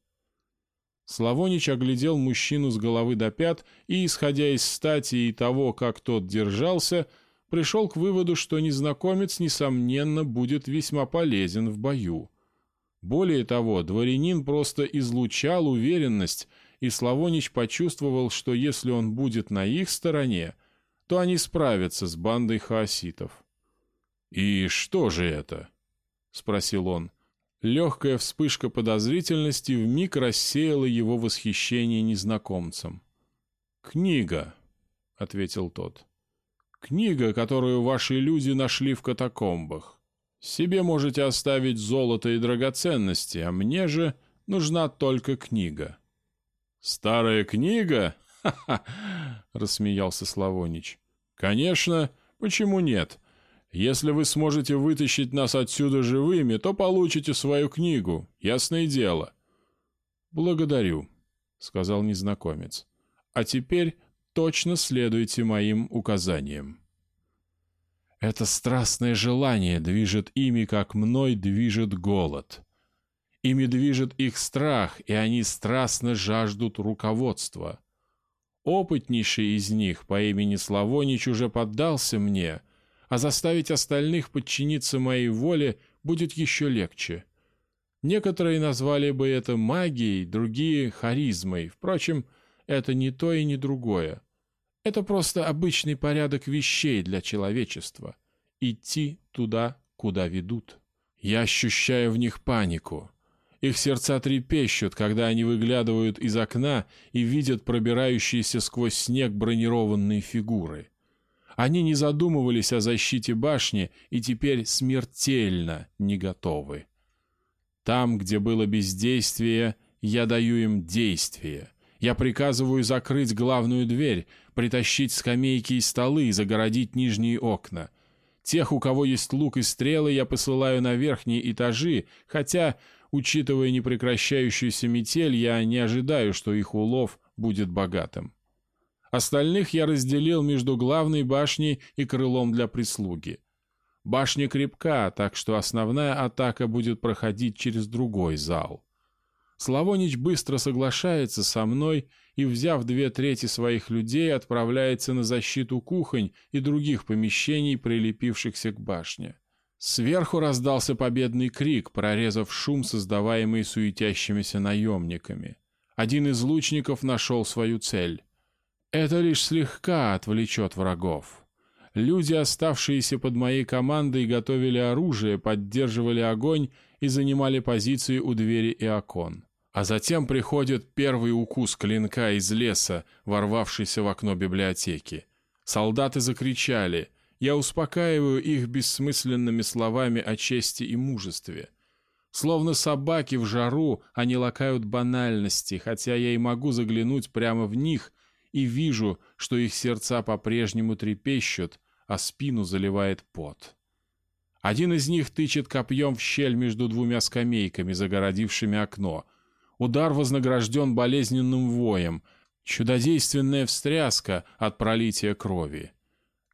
Славонич оглядел мужчину с головы до пят и, исходя из стати и того, как тот держался, пришел к выводу, что незнакомец, несомненно, будет весьма полезен в бою. Более того, дворянин просто излучал уверенность, и Славонич почувствовал, что если он будет на их стороне, то они справятся с бандой хаоситов. «И что же это?» — спросил он. Легкая вспышка подозрительности вмиг рассеяла его восхищение незнакомцем. «Книга», — ответил тот. «Книга, которую ваши люди нашли в катакомбах. Себе можете оставить золото и драгоценности, а мне же нужна только книга». «Старая книга?» Рассмеялся Славонич. «Конечно, почему нет? Если вы сможете вытащить нас отсюда живыми, то получите свою книгу, ясное дело». «Благодарю», — сказал незнакомец. «А теперь точно следуйте моим указаниям». Это страстное желание движет ими, как мной движет голод. Ими движет их страх, и они страстно жаждут руководства. Опытнейший из них по имени Славонич уже поддался мне — а заставить остальных подчиниться моей воле будет еще легче. Некоторые назвали бы это магией, другие — харизмой. Впрочем, это не то и не другое. Это просто обычный порядок вещей для человечества. Идти туда, куда ведут. Я ощущаю в них панику. Их сердца трепещут, когда они выглядывают из окна и видят пробирающиеся сквозь снег бронированные фигуры. Они не задумывались о защите башни и теперь смертельно не готовы. Там, где было бездействие, я даю им действие. Я приказываю закрыть главную дверь, притащить скамейки и столы и загородить нижние окна. Тех, у кого есть лук и стрелы, я посылаю на верхние этажи, хотя, учитывая непрекращающуюся метель, я не ожидаю, что их улов будет богатым. Остальных я разделил между главной башней и крылом для прислуги. Башня крепка, так что основная атака будет проходить через другой зал. Славонич быстро соглашается со мной и, взяв две трети своих людей, отправляется на защиту кухонь и других помещений, прилепившихся к башне. Сверху раздался победный крик, прорезав шум, создаваемый суетящимися наемниками. Один из лучников нашел свою цель. Это лишь слегка отвлечет врагов. Люди, оставшиеся под моей командой, готовили оружие, поддерживали огонь и занимали позиции у двери и окон. А затем приходит первый укус клинка из леса, ворвавшийся в окно библиотеки. Солдаты закричали. Я успокаиваю их бессмысленными словами о чести и мужестве. Словно собаки в жару, они лакают банальности, хотя я и могу заглянуть прямо в них и вижу, что их сердца по-прежнему трепещут, а спину заливает пот. Один из них тычет копьем в щель между двумя скамейками, загородившими окно — Удар вознагражден болезненным воем. Чудодейственная встряска от пролития крови.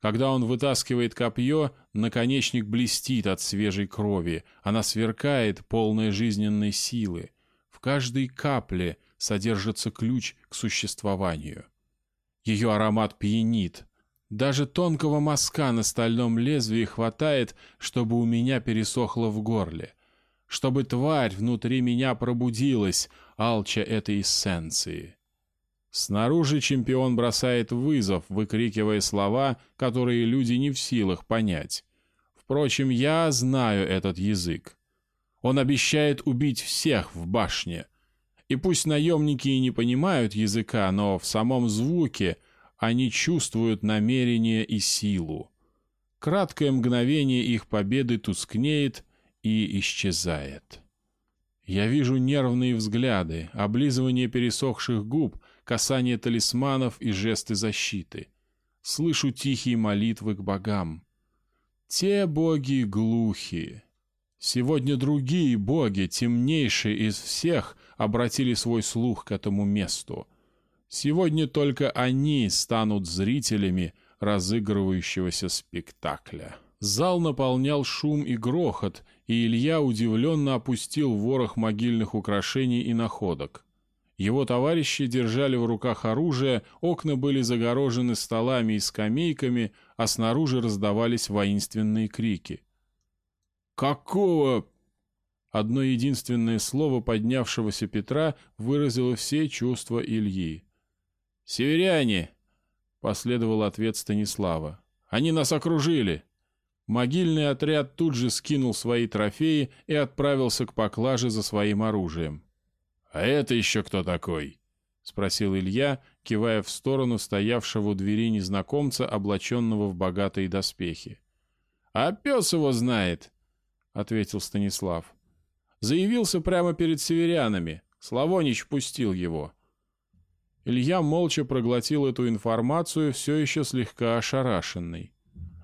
Когда он вытаскивает копье, наконечник блестит от свежей крови. Она сверкает, полная жизненной силы. В каждой капле содержится ключ к существованию. Ее аромат пьянит. Даже тонкого мазка на стальном лезвии хватает, чтобы у меня пересохло в горле чтобы тварь внутри меня пробудилась, алча этой эссенции. Снаружи чемпион бросает вызов, выкрикивая слова, которые люди не в силах понять. Впрочем, я знаю этот язык. Он обещает убить всех в башне. И пусть наемники и не понимают языка, но в самом звуке они чувствуют намерение и силу. Краткое мгновение их победы тускнеет, и исчезает. Я вижу нервные взгляды, облизывание пересохших губ, касание талисманов и жесты защиты. Слышу тихие молитвы к богам. Те боги глухие. Сегодня другие боги, темнейшие из всех, обратили свой слух к этому месту. Сегодня только они станут зрителями разыгрывающегося спектакля. Зал наполнял шум и грохот, и Илья удивленно опустил ворох могильных украшений и находок. Его товарищи держали в руках оружие, окна были загорожены столами и скамейками, а снаружи раздавались воинственные крики. «Какого?» Одно единственное слово поднявшегося Петра выразило все чувства Ильи. «Северяне!» — последовал ответ Станислава. «Они нас окружили!» Могильный отряд тут же скинул свои трофеи и отправился к поклаже за своим оружием. «А это еще кто такой?» — спросил Илья, кивая в сторону стоявшего у двери незнакомца, облаченного в богатые доспехи. «А пес его знает», — ответил Станислав. «Заявился прямо перед северянами. Славонич пустил его». Илья молча проглотил эту информацию, все еще слегка ошарашенный.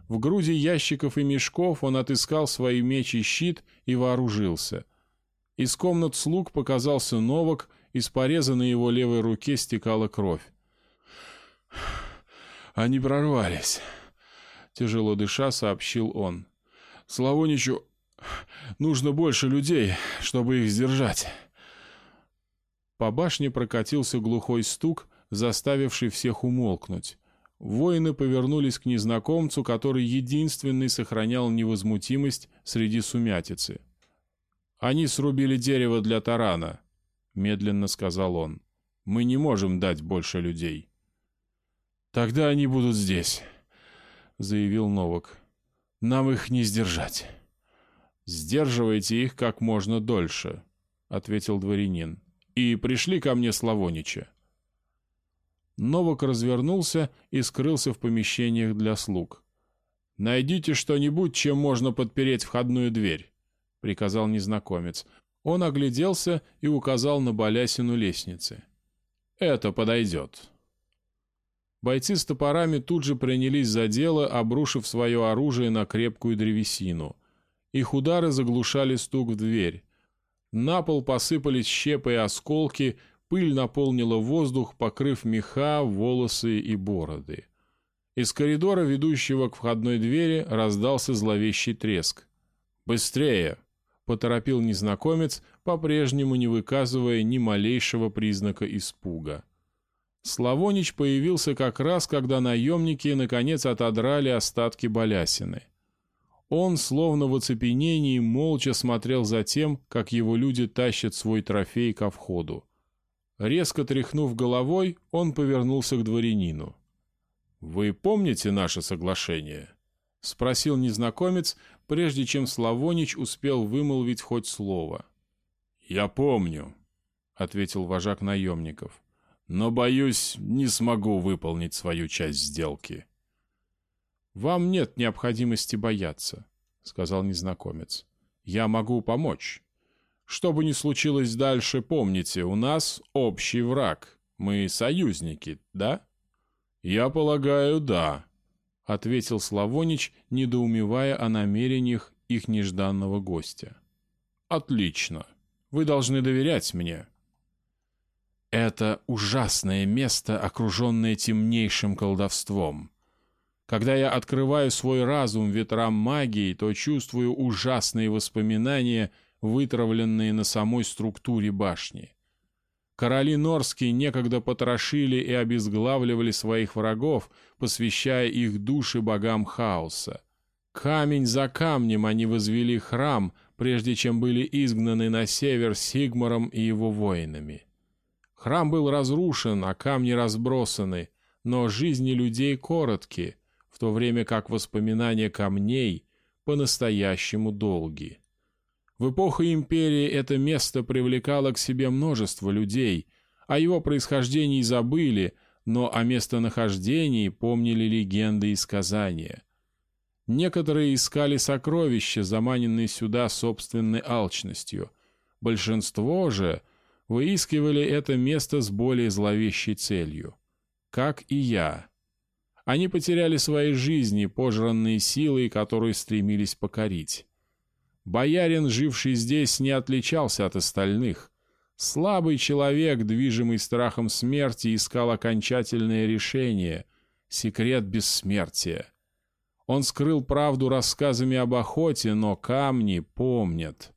В груди ящиков и мешков он отыскал свои меч и щит и вооружился. Из комнат слуг показался Новак, из пореза на его левой руке стекала кровь. «Они прорвались», — тяжело дыша сообщил он. «Славоничу нужно больше людей, чтобы их сдержать». По башне прокатился глухой стук, заставивший всех умолкнуть. Воины повернулись к незнакомцу, который единственный сохранял невозмутимость среди сумятицы. «Они срубили дерево для тарана», — медленно сказал он. «Мы не можем дать больше людей». «Тогда они будут здесь», — заявил Новак. «Нам их не сдержать». «Сдерживайте их как можно дольше», — ответил дворянин. «И пришли ко мне Славонича». Новак развернулся и скрылся в помещениях для слуг. «Найдите что-нибудь, чем можно подпереть входную дверь», — приказал незнакомец. Он огляделся и указал на балясину лестницы. «Это подойдет». Бойцы с топорами тут же принялись за дело, обрушив свое оружие на крепкую древесину. Их удары заглушали стук в дверь. На пол посыпались щепы и осколки, Пыль наполнила воздух, покрыв меха, волосы и бороды. Из коридора, ведущего к входной двери, раздался зловещий треск. «Быстрее! — поторопил незнакомец, по-прежнему не выказывая ни малейшего признака испуга. Славонич появился как раз, когда наемники наконец отодрали остатки балясины. Он, словно в оцепенении, молча смотрел за тем, как его люди тащат свой трофей ко входу. Резко тряхнув головой, он повернулся к дворянину. «Вы помните наше соглашение?» — спросил незнакомец, прежде чем Славонич успел вымолвить хоть слово. «Я помню», — ответил вожак наемников но, боюсь, не смогу выполнить свою часть сделки». «Вам нет необходимости бояться», — сказал незнакомец. «Я могу помочь. Что бы ни случилось дальше, помните, у нас общий враг. Мы союзники, да?» «Я полагаю, да», — ответил Славонич, недоумевая о намерениях их нежданного гостя. «Отлично. Вы должны доверять мне. Это ужасное место, окруженное темнейшим колдовством. Когда я открываю свой разум ветрам магии, то чувствую ужасные воспоминания, вытравленные на самой структуре башни. Короли Норские некогда потрошили и обезглавливали своих врагов, посвящая их души богам хаоса. Камень за камнем они возвели храм, прежде чем были изгнаны на север Сигмаром и его воинами. Храм был разрушен, а камни разбросаны, но жизни людей коротки, в то время как воспоминания камней по-настоящему долги. В эпоху империи это место привлекало к себе множество людей, о его происхождении забыли, но о местонахождении помнили легенды и сказания. Некоторые искали сокровища, заманенные сюда собственной алчностью. Большинство же — выискивали это место с более зловещей целью. Как и я. Они потеряли свои жизни, пожранные силой, которую стремились покорить. Боярин, живший здесь, не отличался от остальных. Слабый человек, движимый страхом смерти, искал окончательное решение — секрет бессмертия. Он скрыл правду рассказами об охоте, но камни помнят.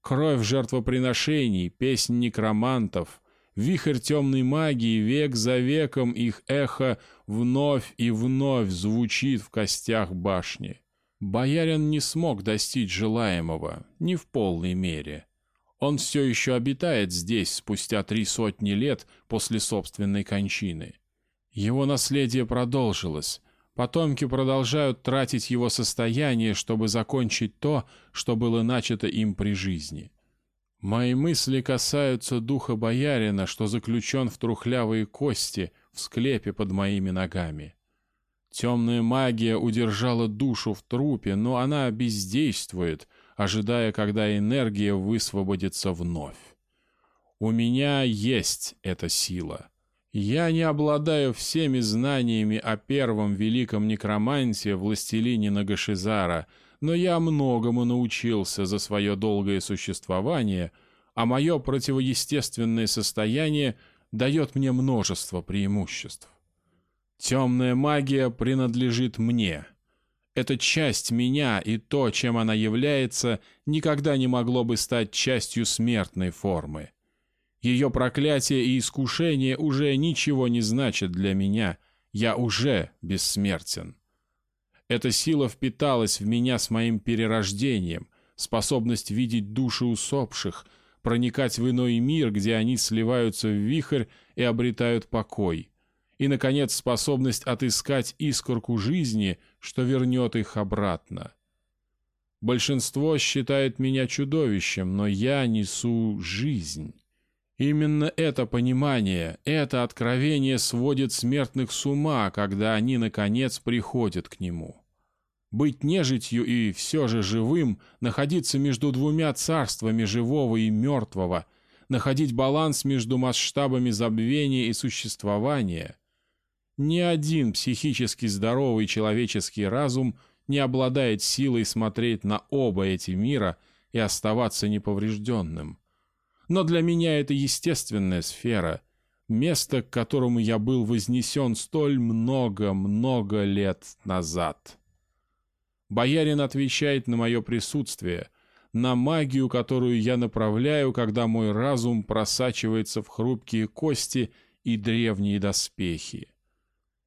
Кровь жертвоприношений, песнь некромантов, вихрь темной магии, век за веком их эхо вновь и вновь звучит в костях башни. Боярин не смог достичь желаемого, не в полной мере. Он все еще обитает здесь спустя три сотни лет после собственной кончины. Его наследие продолжилось, Потомки продолжают тратить его состояние, чтобы закончить то, что было начато им при жизни. Мои мысли касаются духа боярина, что заключен в трухлявые кости в склепе под моими ногами. Темная магия удержала душу в трупе, но она бездействует, ожидая, когда энергия высвободится вновь. У меня есть эта сила. Я не обладаю всеми знаниями о первом великом некроманте властелине Нагашизара, но я многому научился за свое долгое существование, а мое противоестественное состояние дает мне множество преимуществ. Темная магия принадлежит мне. Эта часть меня и то, чем она является, никогда не могло бы стать частью смертной формы. Ее проклятие и искушение уже ничего не значат для меня. Я уже бессмертен. Эта сила впиталась в меня с моим перерождением, способность видеть души усопших, проникать в иной мир, где они сливаются в вихрь и обретают покой. И, наконец, способность отыскать искорку жизни, что вернет их обратно. Большинство считает меня чудовищем, но я несу жизнь. Именно это понимание, это откровение сводит смертных с ума, когда они, наконец, приходят к нему. Быть нежитью и все же живым, находиться между двумя царствами живого и мертвого, находить баланс между масштабами забвения и существования. Ни один психически здоровый человеческий разум не обладает силой смотреть на оба эти мира и оставаться неповрежденным но для меня это естественная сфера, место, к которому я был вознесен столь много-много лет назад. Боярин отвечает на мое присутствие, на магию, которую я направляю, когда мой разум просачивается в хрупкие кости и древние доспехи.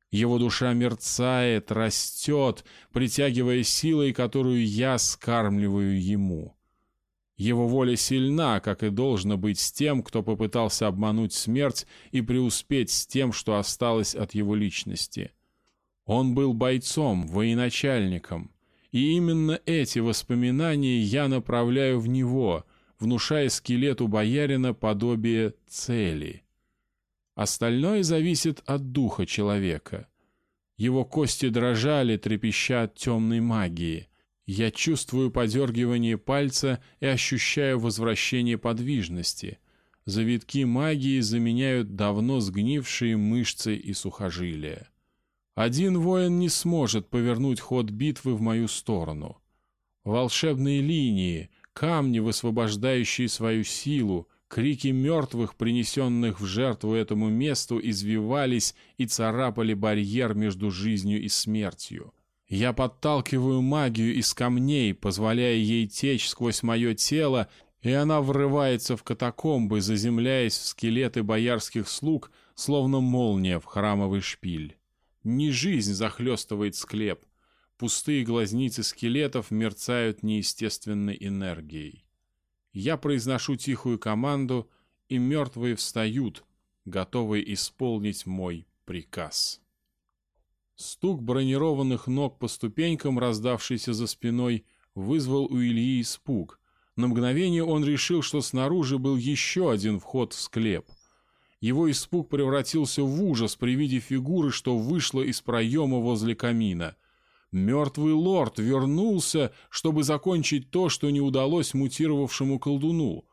Его душа мерцает, растет, притягивая силой, которую я скармливаю ему. Его воля сильна, как и должно быть с тем, кто попытался обмануть смерть и преуспеть с тем, что осталось от его личности. Он был бойцом, военачальником, и именно эти воспоминания я направляю в него, внушая скелету боярина подобие цели — Остальное зависит от духа человека. Его кости дрожали, трепеща от темной магии. Я чувствую подергивание пальца и ощущаю возвращение подвижности. Завитки магии заменяют давно сгнившие мышцы и сухожилия. Один воин не сможет повернуть ход битвы в мою сторону. Волшебные линии, камни, высвобождающие свою силу, Крики мертвых, принесенных в жертву этому месту, извивались и царапали барьер между жизнью и смертью. Я подталкиваю магию из камней, позволяя ей течь сквозь мое тело, и она врывается в катакомбы, заземляясь в скелеты боярских слуг, словно молния в храмовый шпиль. Не жизнь захлестывает склеп. Пустые глазницы скелетов мерцают неестественной энергией. Я произношу тихую команду, и мертвые встают, готовые исполнить мой приказ. Стук бронированных ног по ступенькам, раздавшийся за спиной, вызвал у Ильи испуг. На мгновение он решил, что снаружи был еще один вход в склеп. Его испуг превратился в ужас при виде фигуры, что вышла из проема возле камина. Мертвый лорд вернулся, чтобы закончить то, что не удалось мутировавшему колдуну.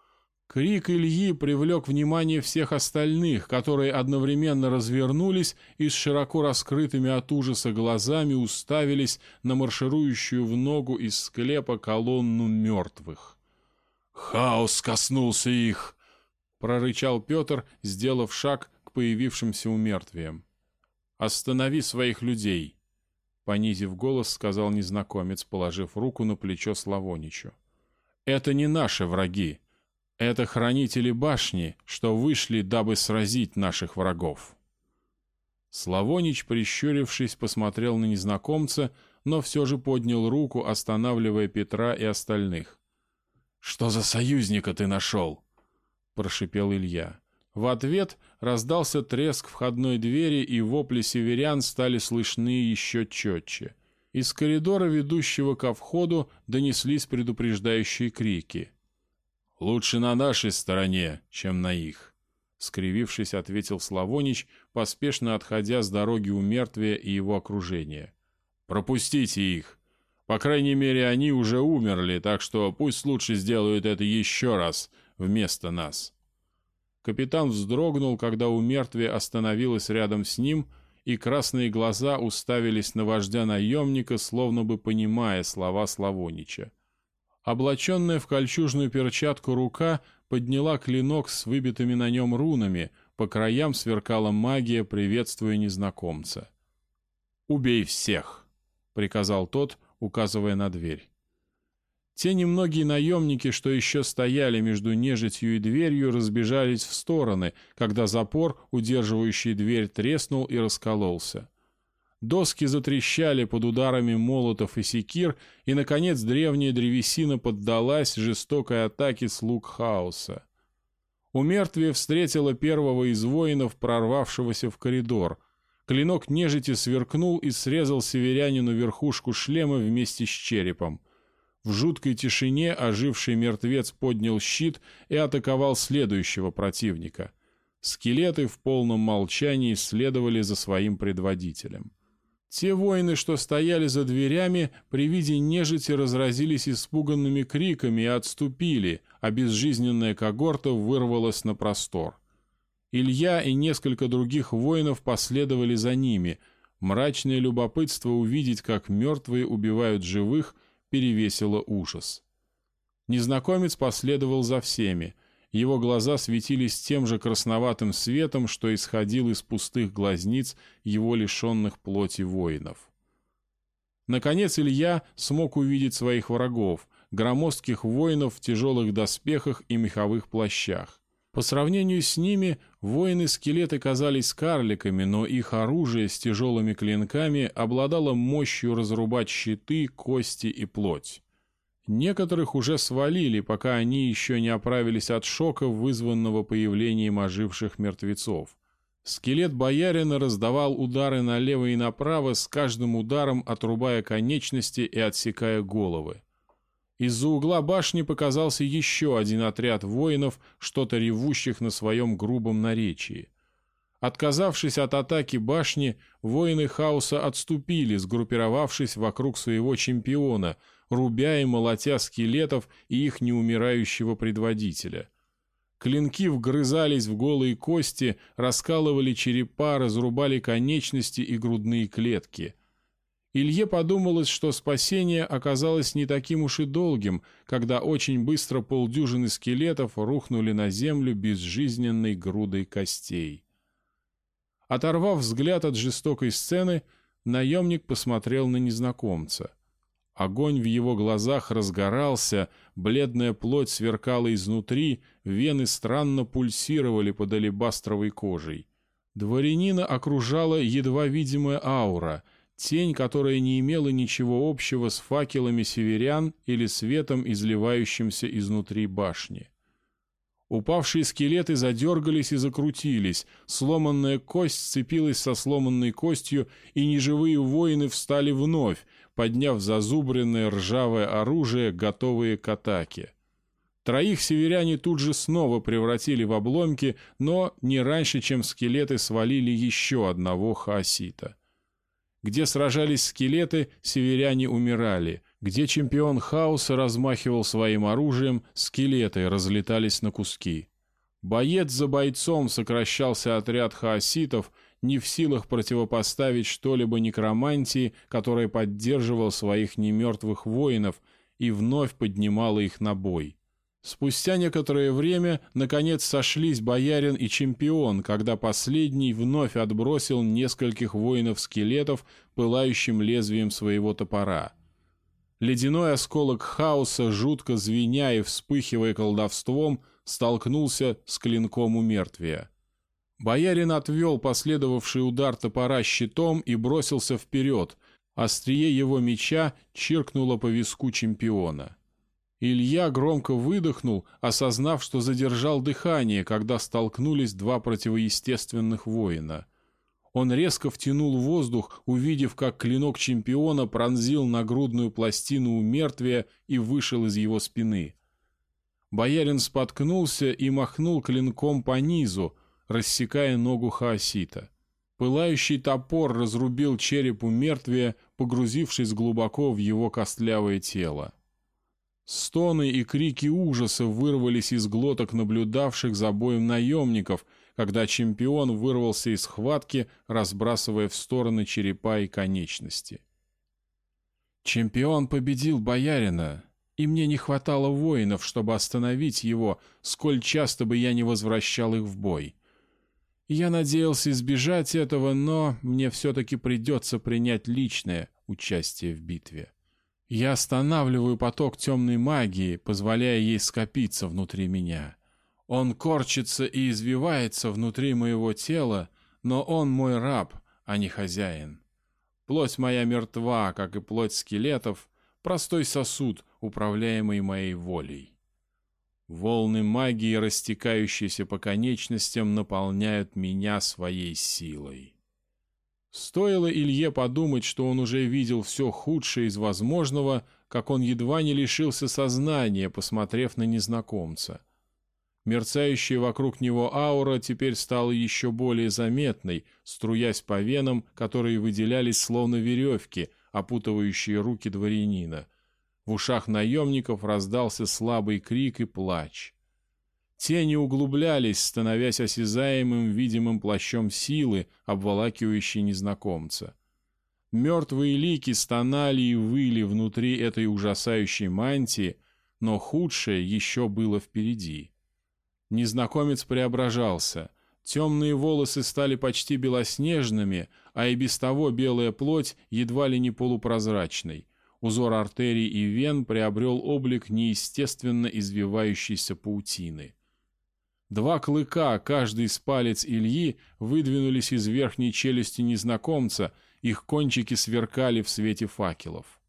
Крик Ильи привлек внимание всех остальных, которые одновременно развернулись и с широко раскрытыми от ужаса глазами уставились на марширующую в ногу из склепа колонну мертвых. «Хаос коснулся их!» — прорычал Петр, сделав шаг к появившимся умертвиям. «Останови своих людей!» понизив голос, сказал незнакомец, положив руку на плечо Славоничу. Это не наши враги. Это хранители башни, что вышли, дабы сразить наших врагов. Славонич, прищурившись, посмотрел на незнакомца, но все же поднял руку, останавливая Петра и остальных. «Что за союзника ты нашел?» — прошипел Илья. В ответ раздался треск входной двери, и вопли северян стали слышны еще четче. Из коридора, ведущего ко входу, донеслись предупреждающие крики. «Лучше на нашей стороне, чем на их», — скривившись, ответил Славонич, поспешно отходя с дороги у мертвия и его окружения. «Пропустите их. По крайней мере, они уже умерли, так что пусть лучше сделают это еще раз вместо нас». Капитан вздрогнул, когда у мертвия остановилась рядом с ним, и красные глаза уставились на вождя наемника, словно бы понимая слова Славонича. Облаченная в кольчужную перчатку рука подняла клинок с выбитыми на нем рунами, по краям сверкала магия, приветствуя незнакомца. «Убей всех!» — приказал тот, указывая на дверь. Те немногие наемники, что еще стояли между нежитью и дверью, разбежались в стороны, когда запор, удерживающий дверь, треснул и раскололся. Доски затрещали под ударами молотов и секир, и, наконец, древняя древесина поддалась жестокой атаке слуг хаоса. У мертвия первого из воинов, прорвавшегося в коридор. Клинок нежити сверкнул и срезал северянину верхушку шлема вместе с черепом. В жуткой тишине оживший мертвец поднял щит и атаковал следующего противника. Скелеты в полном молчании следовали за своим предводителем. Те воины, что стояли за дверями, при виде нежити разразились испуганными криками и отступили, а безжизненная когорта вырвалась на простор. Илья и несколько других воинов последовали за ними. Мрачное любопытство увидеть, как мертвые убивают живых – перевесило ужас. Незнакомец последовал за всеми. Его глаза светились тем же красноватым светом, что исходил из пустых глазниц его лишенных плоти воинов. Наконец Илья смог увидеть своих врагов, громоздких воинов в тяжелых доспехах и меховых плащах. По сравнению с ними, воины-скелеты казались карликами, но их оружие с тяжелыми клинками обладало мощью разрубать щиты, кости и плоть. Некоторых уже свалили, пока они еще не оправились от шока, вызванного появлением оживших мертвецов. Скелет боярина раздавал удары налево и направо, с каждым ударом отрубая конечности и отсекая головы. Из-за угла башни показался еще один отряд воинов, что-то ревущих на своем грубом наречии. Отказавшись от атаки башни, воины хаоса отступили, сгруппировавшись вокруг своего чемпиона, рубя и молотя скелетов и их неумирающего предводителя. Клинки вгрызались в голые кости, раскалывали черепа, разрубали конечности и грудные клетки. Илье подумалось, что спасение оказалось не таким уж и долгим, когда очень быстро полдюжины скелетов рухнули на землю безжизненной грудой костей. Оторвав взгляд от жестокой сцены, наемник посмотрел на незнакомца. Огонь в его глазах разгорался, бледная плоть сверкала изнутри, вены странно пульсировали под алебастровой кожей. Дворянина окружала едва видимая аура — Тень, которая не имела ничего общего с факелами северян или светом, изливающимся изнутри башни. Упавшие скелеты задергались и закрутились, сломанная кость сцепилась со сломанной костью, и неживые воины встали вновь, подняв зазубренное ржавое оружие, готовые к атаке. Троих северяне тут же снова превратили в обломки, но не раньше, чем скелеты свалили еще одного хаосита. Где сражались скелеты, северяне умирали. Где чемпион хаоса размахивал своим оружием, скелеты разлетались на куски. Боец за бойцом сокращался отряд хаоситов, не в силах противопоставить что-либо некромантии, которая поддерживал своих немертвых воинов и вновь поднимала их на бой. Спустя некоторое время, наконец, сошлись боярин и чемпион, когда последний вновь отбросил нескольких воинов-скелетов пылающим лезвием своего топора. Ледяной осколок хаоса, жутко звеня и вспыхивая колдовством, столкнулся с клинком у мертвия. Боярин отвел последовавший удар топора щитом и бросился вперед. Острие его меча чиркнуло по виску чемпиона. Илья громко выдохнул, осознав, что задержал дыхание, когда столкнулись два противоестественных воина. Он резко втянул воздух, увидев, как клинок чемпиона пронзил нагрудную пластину у мертвия и вышел из его спины. Боярин споткнулся и махнул клинком по низу, рассекая ногу Хаосита. Пылающий топор разрубил череп у мертвия, погрузившись глубоко в его костлявое тело. Стоны и крики ужаса вырвались из глоток наблюдавших за боем наемников, когда чемпион вырвался из схватки, разбрасывая в стороны черепа и конечности. Чемпион победил боярина, и мне не хватало воинов, чтобы остановить его, сколь часто бы я не возвращал их в бой. Я надеялся избежать этого, но мне все-таки придется принять личное участие в битве. Я останавливаю поток темной магии, позволяя ей скопиться внутри меня. Он корчится и извивается внутри моего тела, но он мой раб, а не хозяин. Плоть моя мертва, как и плоть скелетов, простой сосуд, управляемый моей волей. Волны магии, растекающиеся по конечностям, наполняют меня своей силой. Стоило Илье подумать, что он уже видел все худшее из возможного, как он едва не лишился сознания, посмотрев на незнакомца. Мерцающая вокруг него аура теперь стала еще более заметной, струясь по венам, которые выделялись словно веревки, опутывающие руки дворянина. В ушах наемников раздался слабый крик и плач. Тени углублялись, становясь осязаемым видимым плащом силы, обволакивающей незнакомца. Мертвые лики стонали и выли внутри этой ужасающей мантии, но худшее еще было впереди. Незнакомец преображался. Темные волосы стали почти белоснежными, а и без того белая плоть едва ли не полупрозрачной. Узор артерий и вен приобрел облик неестественно извивающейся паутины. Два клыка, каждый из палец Ильи, выдвинулись из верхней челюсти незнакомца, их кончики сверкали в свете факелов.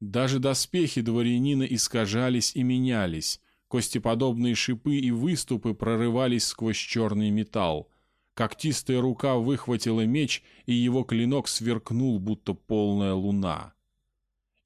Даже доспехи дворянина искажались и менялись, костеподобные шипы и выступы прорывались сквозь черный металл. Когтистая рука выхватила меч, и его клинок сверкнул, будто полная луна.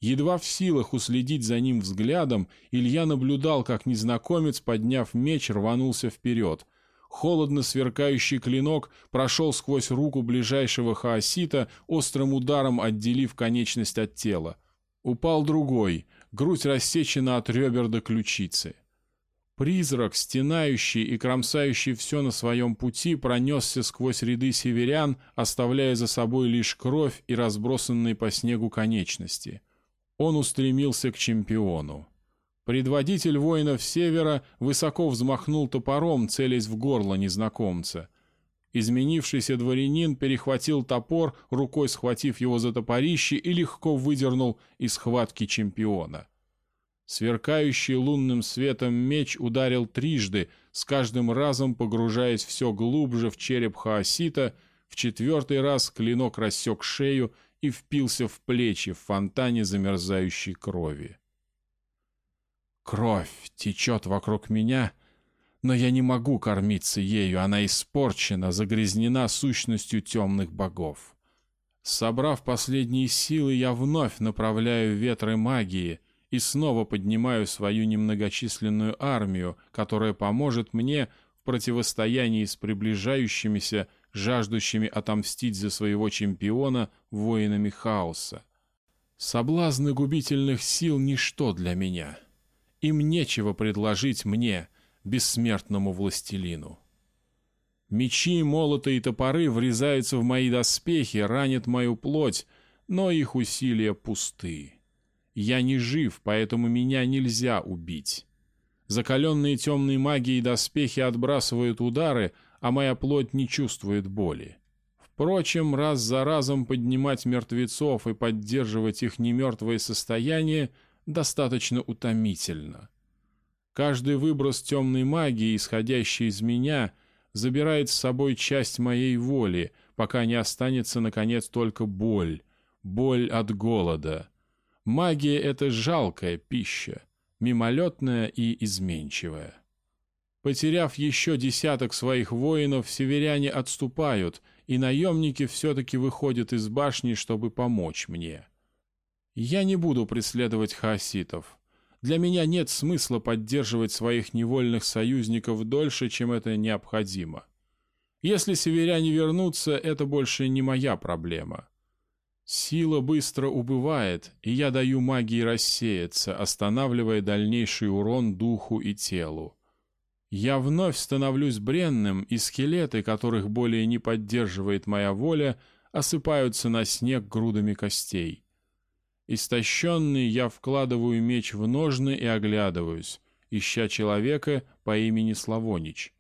Едва в силах уследить за ним взглядом, Илья наблюдал, как незнакомец, подняв меч, рванулся вперед. Холодно сверкающий клинок прошел сквозь руку ближайшего хаосита, острым ударом отделив конечность от тела. Упал другой, грудь рассечена от ребер до ключицы. Призрак, стенающий и кромсающий все на своем пути, пронесся сквозь ряды северян, оставляя за собой лишь кровь и разбросанные по снегу конечности. Он устремился к чемпиону. Предводитель воинов Севера высоко взмахнул топором, целясь в горло незнакомца. Изменившийся дворянин перехватил топор, рукой схватив его за топорище и легко выдернул из схватки чемпиона. Сверкающий лунным светом меч ударил трижды, с каждым разом погружаясь все глубже в череп хаосита, в четвертый раз клинок рассек шею и впился в плечи в фонтане замерзающей крови. Кровь течет вокруг меня, но я не могу кормиться ею, она испорчена, загрязнена сущностью темных богов. Собрав последние силы, я вновь направляю ветры магии и снова поднимаю свою немногочисленную армию, которая поможет мне в противостоянии с приближающимися жаждущими отомстить за своего чемпиона воинами хаоса. Соблазны губительных сил — ничто для меня. Им нечего предложить мне, бессмертному властелину. Мечи, молоты и топоры врезаются в мои доспехи, ранят мою плоть, но их усилия пусты. Я не жив, поэтому меня нельзя убить. Закаленные темной магией доспехи отбрасывают удары — а моя плоть не чувствует боли. Впрочем, раз за разом поднимать мертвецов и поддерживать их немертвое состояние достаточно утомительно. Каждый выброс темной магии, исходящий из меня, забирает с собой часть моей воли, пока не останется, наконец, только боль. Боль от голода. Магия — это жалкая пища, мимолетная и изменчивая. Потеряв еще десяток своих воинов, северяне отступают, и наемники все-таки выходят из башни, чтобы помочь мне. Я не буду преследовать хаоситов. Для меня нет смысла поддерживать своих невольных союзников дольше, чем это необходимо. Если северяне вернутся, это больше не моя проблема. Сила быстро убывает, и я даю магии рассеяться, останавливая дальнейший урон духу и телу. Я вновь становлюсь бренным, и скелеты, которых более не поддерживает моя воля, осыпаются на снег грудами костей. Истощенный, я вкладываю меч в ножны и оглядываюсь, ища человека по имени Славонич.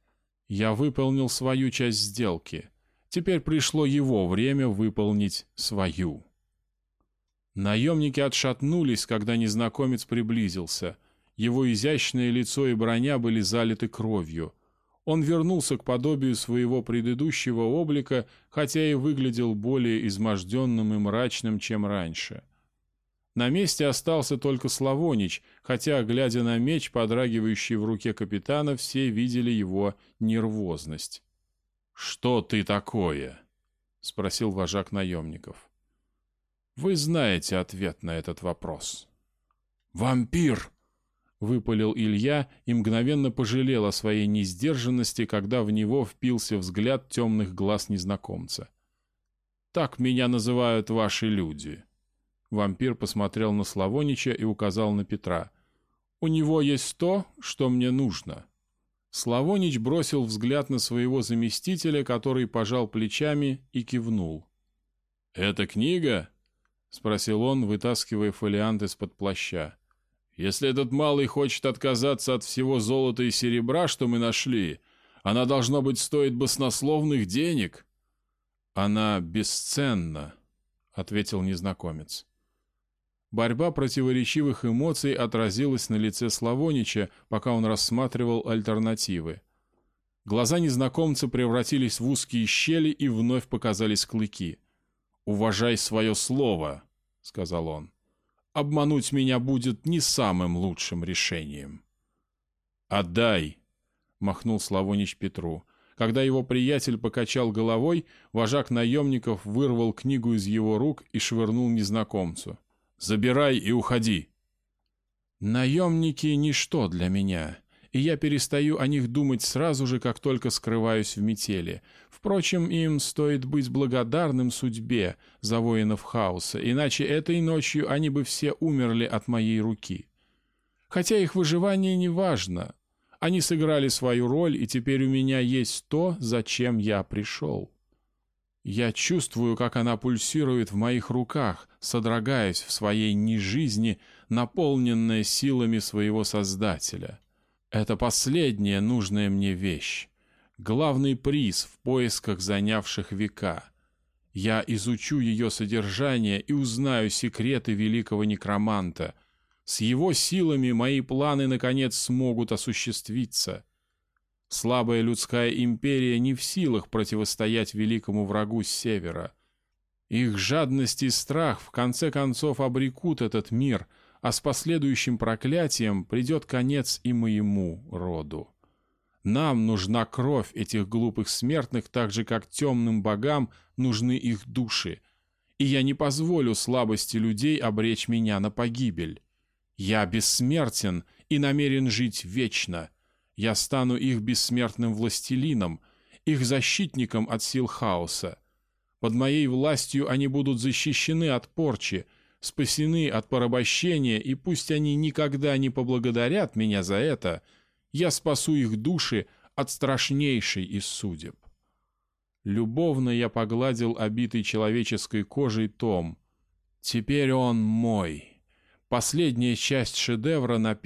Я выполнил свою часть сделки. Теперь пришло его время выполнить свою. Наемники отшатнулись, когда незнакомец приблизился — его изящное лицо и броня были залиты кровью. Он вернулся к подобию своего предыдущего облика, хотя и выглядел более изможденным и мрачным, чем раньше. На месте остался только Славонич, хотя, глядя на меч, подрагивающий в руке капитана, все видели его нервозность. «Что ты такое?» — спросил вожак наемников. «Вы знаете ответ на этот вопрос». «Вампир!» — выпалил Илья и мгновенно пожалел о своей несдержанности, когда в него впился взгляд темных глаз незнакомца. «Так меня называют ваши люди». Вампир посмотрел на Славонича и указал на Петра. «У него есть то, что мне нужно». Славонич бросил взгляд на своего заместителя, который пожал плечами и кивнул. «Это книга?» — спросил он, вытаскивая фолиант из-под плаща. Если этот малый хочет отказаться от всего золота и серебра, что мы нашли, она, должно быть, стоит баснословных денег». «Она бесценна», — ответил незнакомец. Борьба противоречивых эмоций отразилась на лице Славонича, пока он рассматривал альтернативы. Глаза незнакомца превратились в узкие щели и вновь показались клыки. «Уважай свое слово», — сказал он. «Обмануть меня будет не самым лучшим решением». «Отдай», — махнул Славонич Петру. Когда его приятель покачал головой, вожак наемников вырвал книгу из его рук и швырнул незнакомцу. Забирай и уходи. Наемники — ничто для меня, и я перестаю о них думать сразу же, как только скрываюсь в метели. Впрочем, им стоит быть благодарным судьбе за воинов хаоса, иначе этой ночью они бы все умерли от моей руки. Хотя их выживание не важно. Они сыграли свою роль, и теперь у меня есть то, зачем я пришел. Я чувствую, как она пульсирует в моих руках, содрогаясь в своей нежизни, наполненная силами своего Создателя. Это последняя нужная мне вещь, главный приз в поисках занявших века. Я изучу ее содержание и узнаю секреты великого некроманта. С его силами мои планы, наконец, смогут осуществиться — Слабая людская империя не в силах противостоять великому врагу с севера. Их жадность и страх в конце концов обрекут этот мир, а с последующим проклятием придет конец и моему роду. Нам нужна кровь этих глупых смертных, так же, как темным богам нужны их души. И я не позволю слабости людей обречь меня на погибель. Я бессмертен и намерен жить вечно — я стану их бессмертным властелином, их защитником от сил хаоса. Под моей властью они будут защищены от порчи, спасены от порабощения, и пусть они никогда не поблагодарят меня за это, я спасу их души от страшнейшей из судеб. Любовно я погладил обитый человеческой кожей том. Теперь он мой. Последняя часть шедевра написана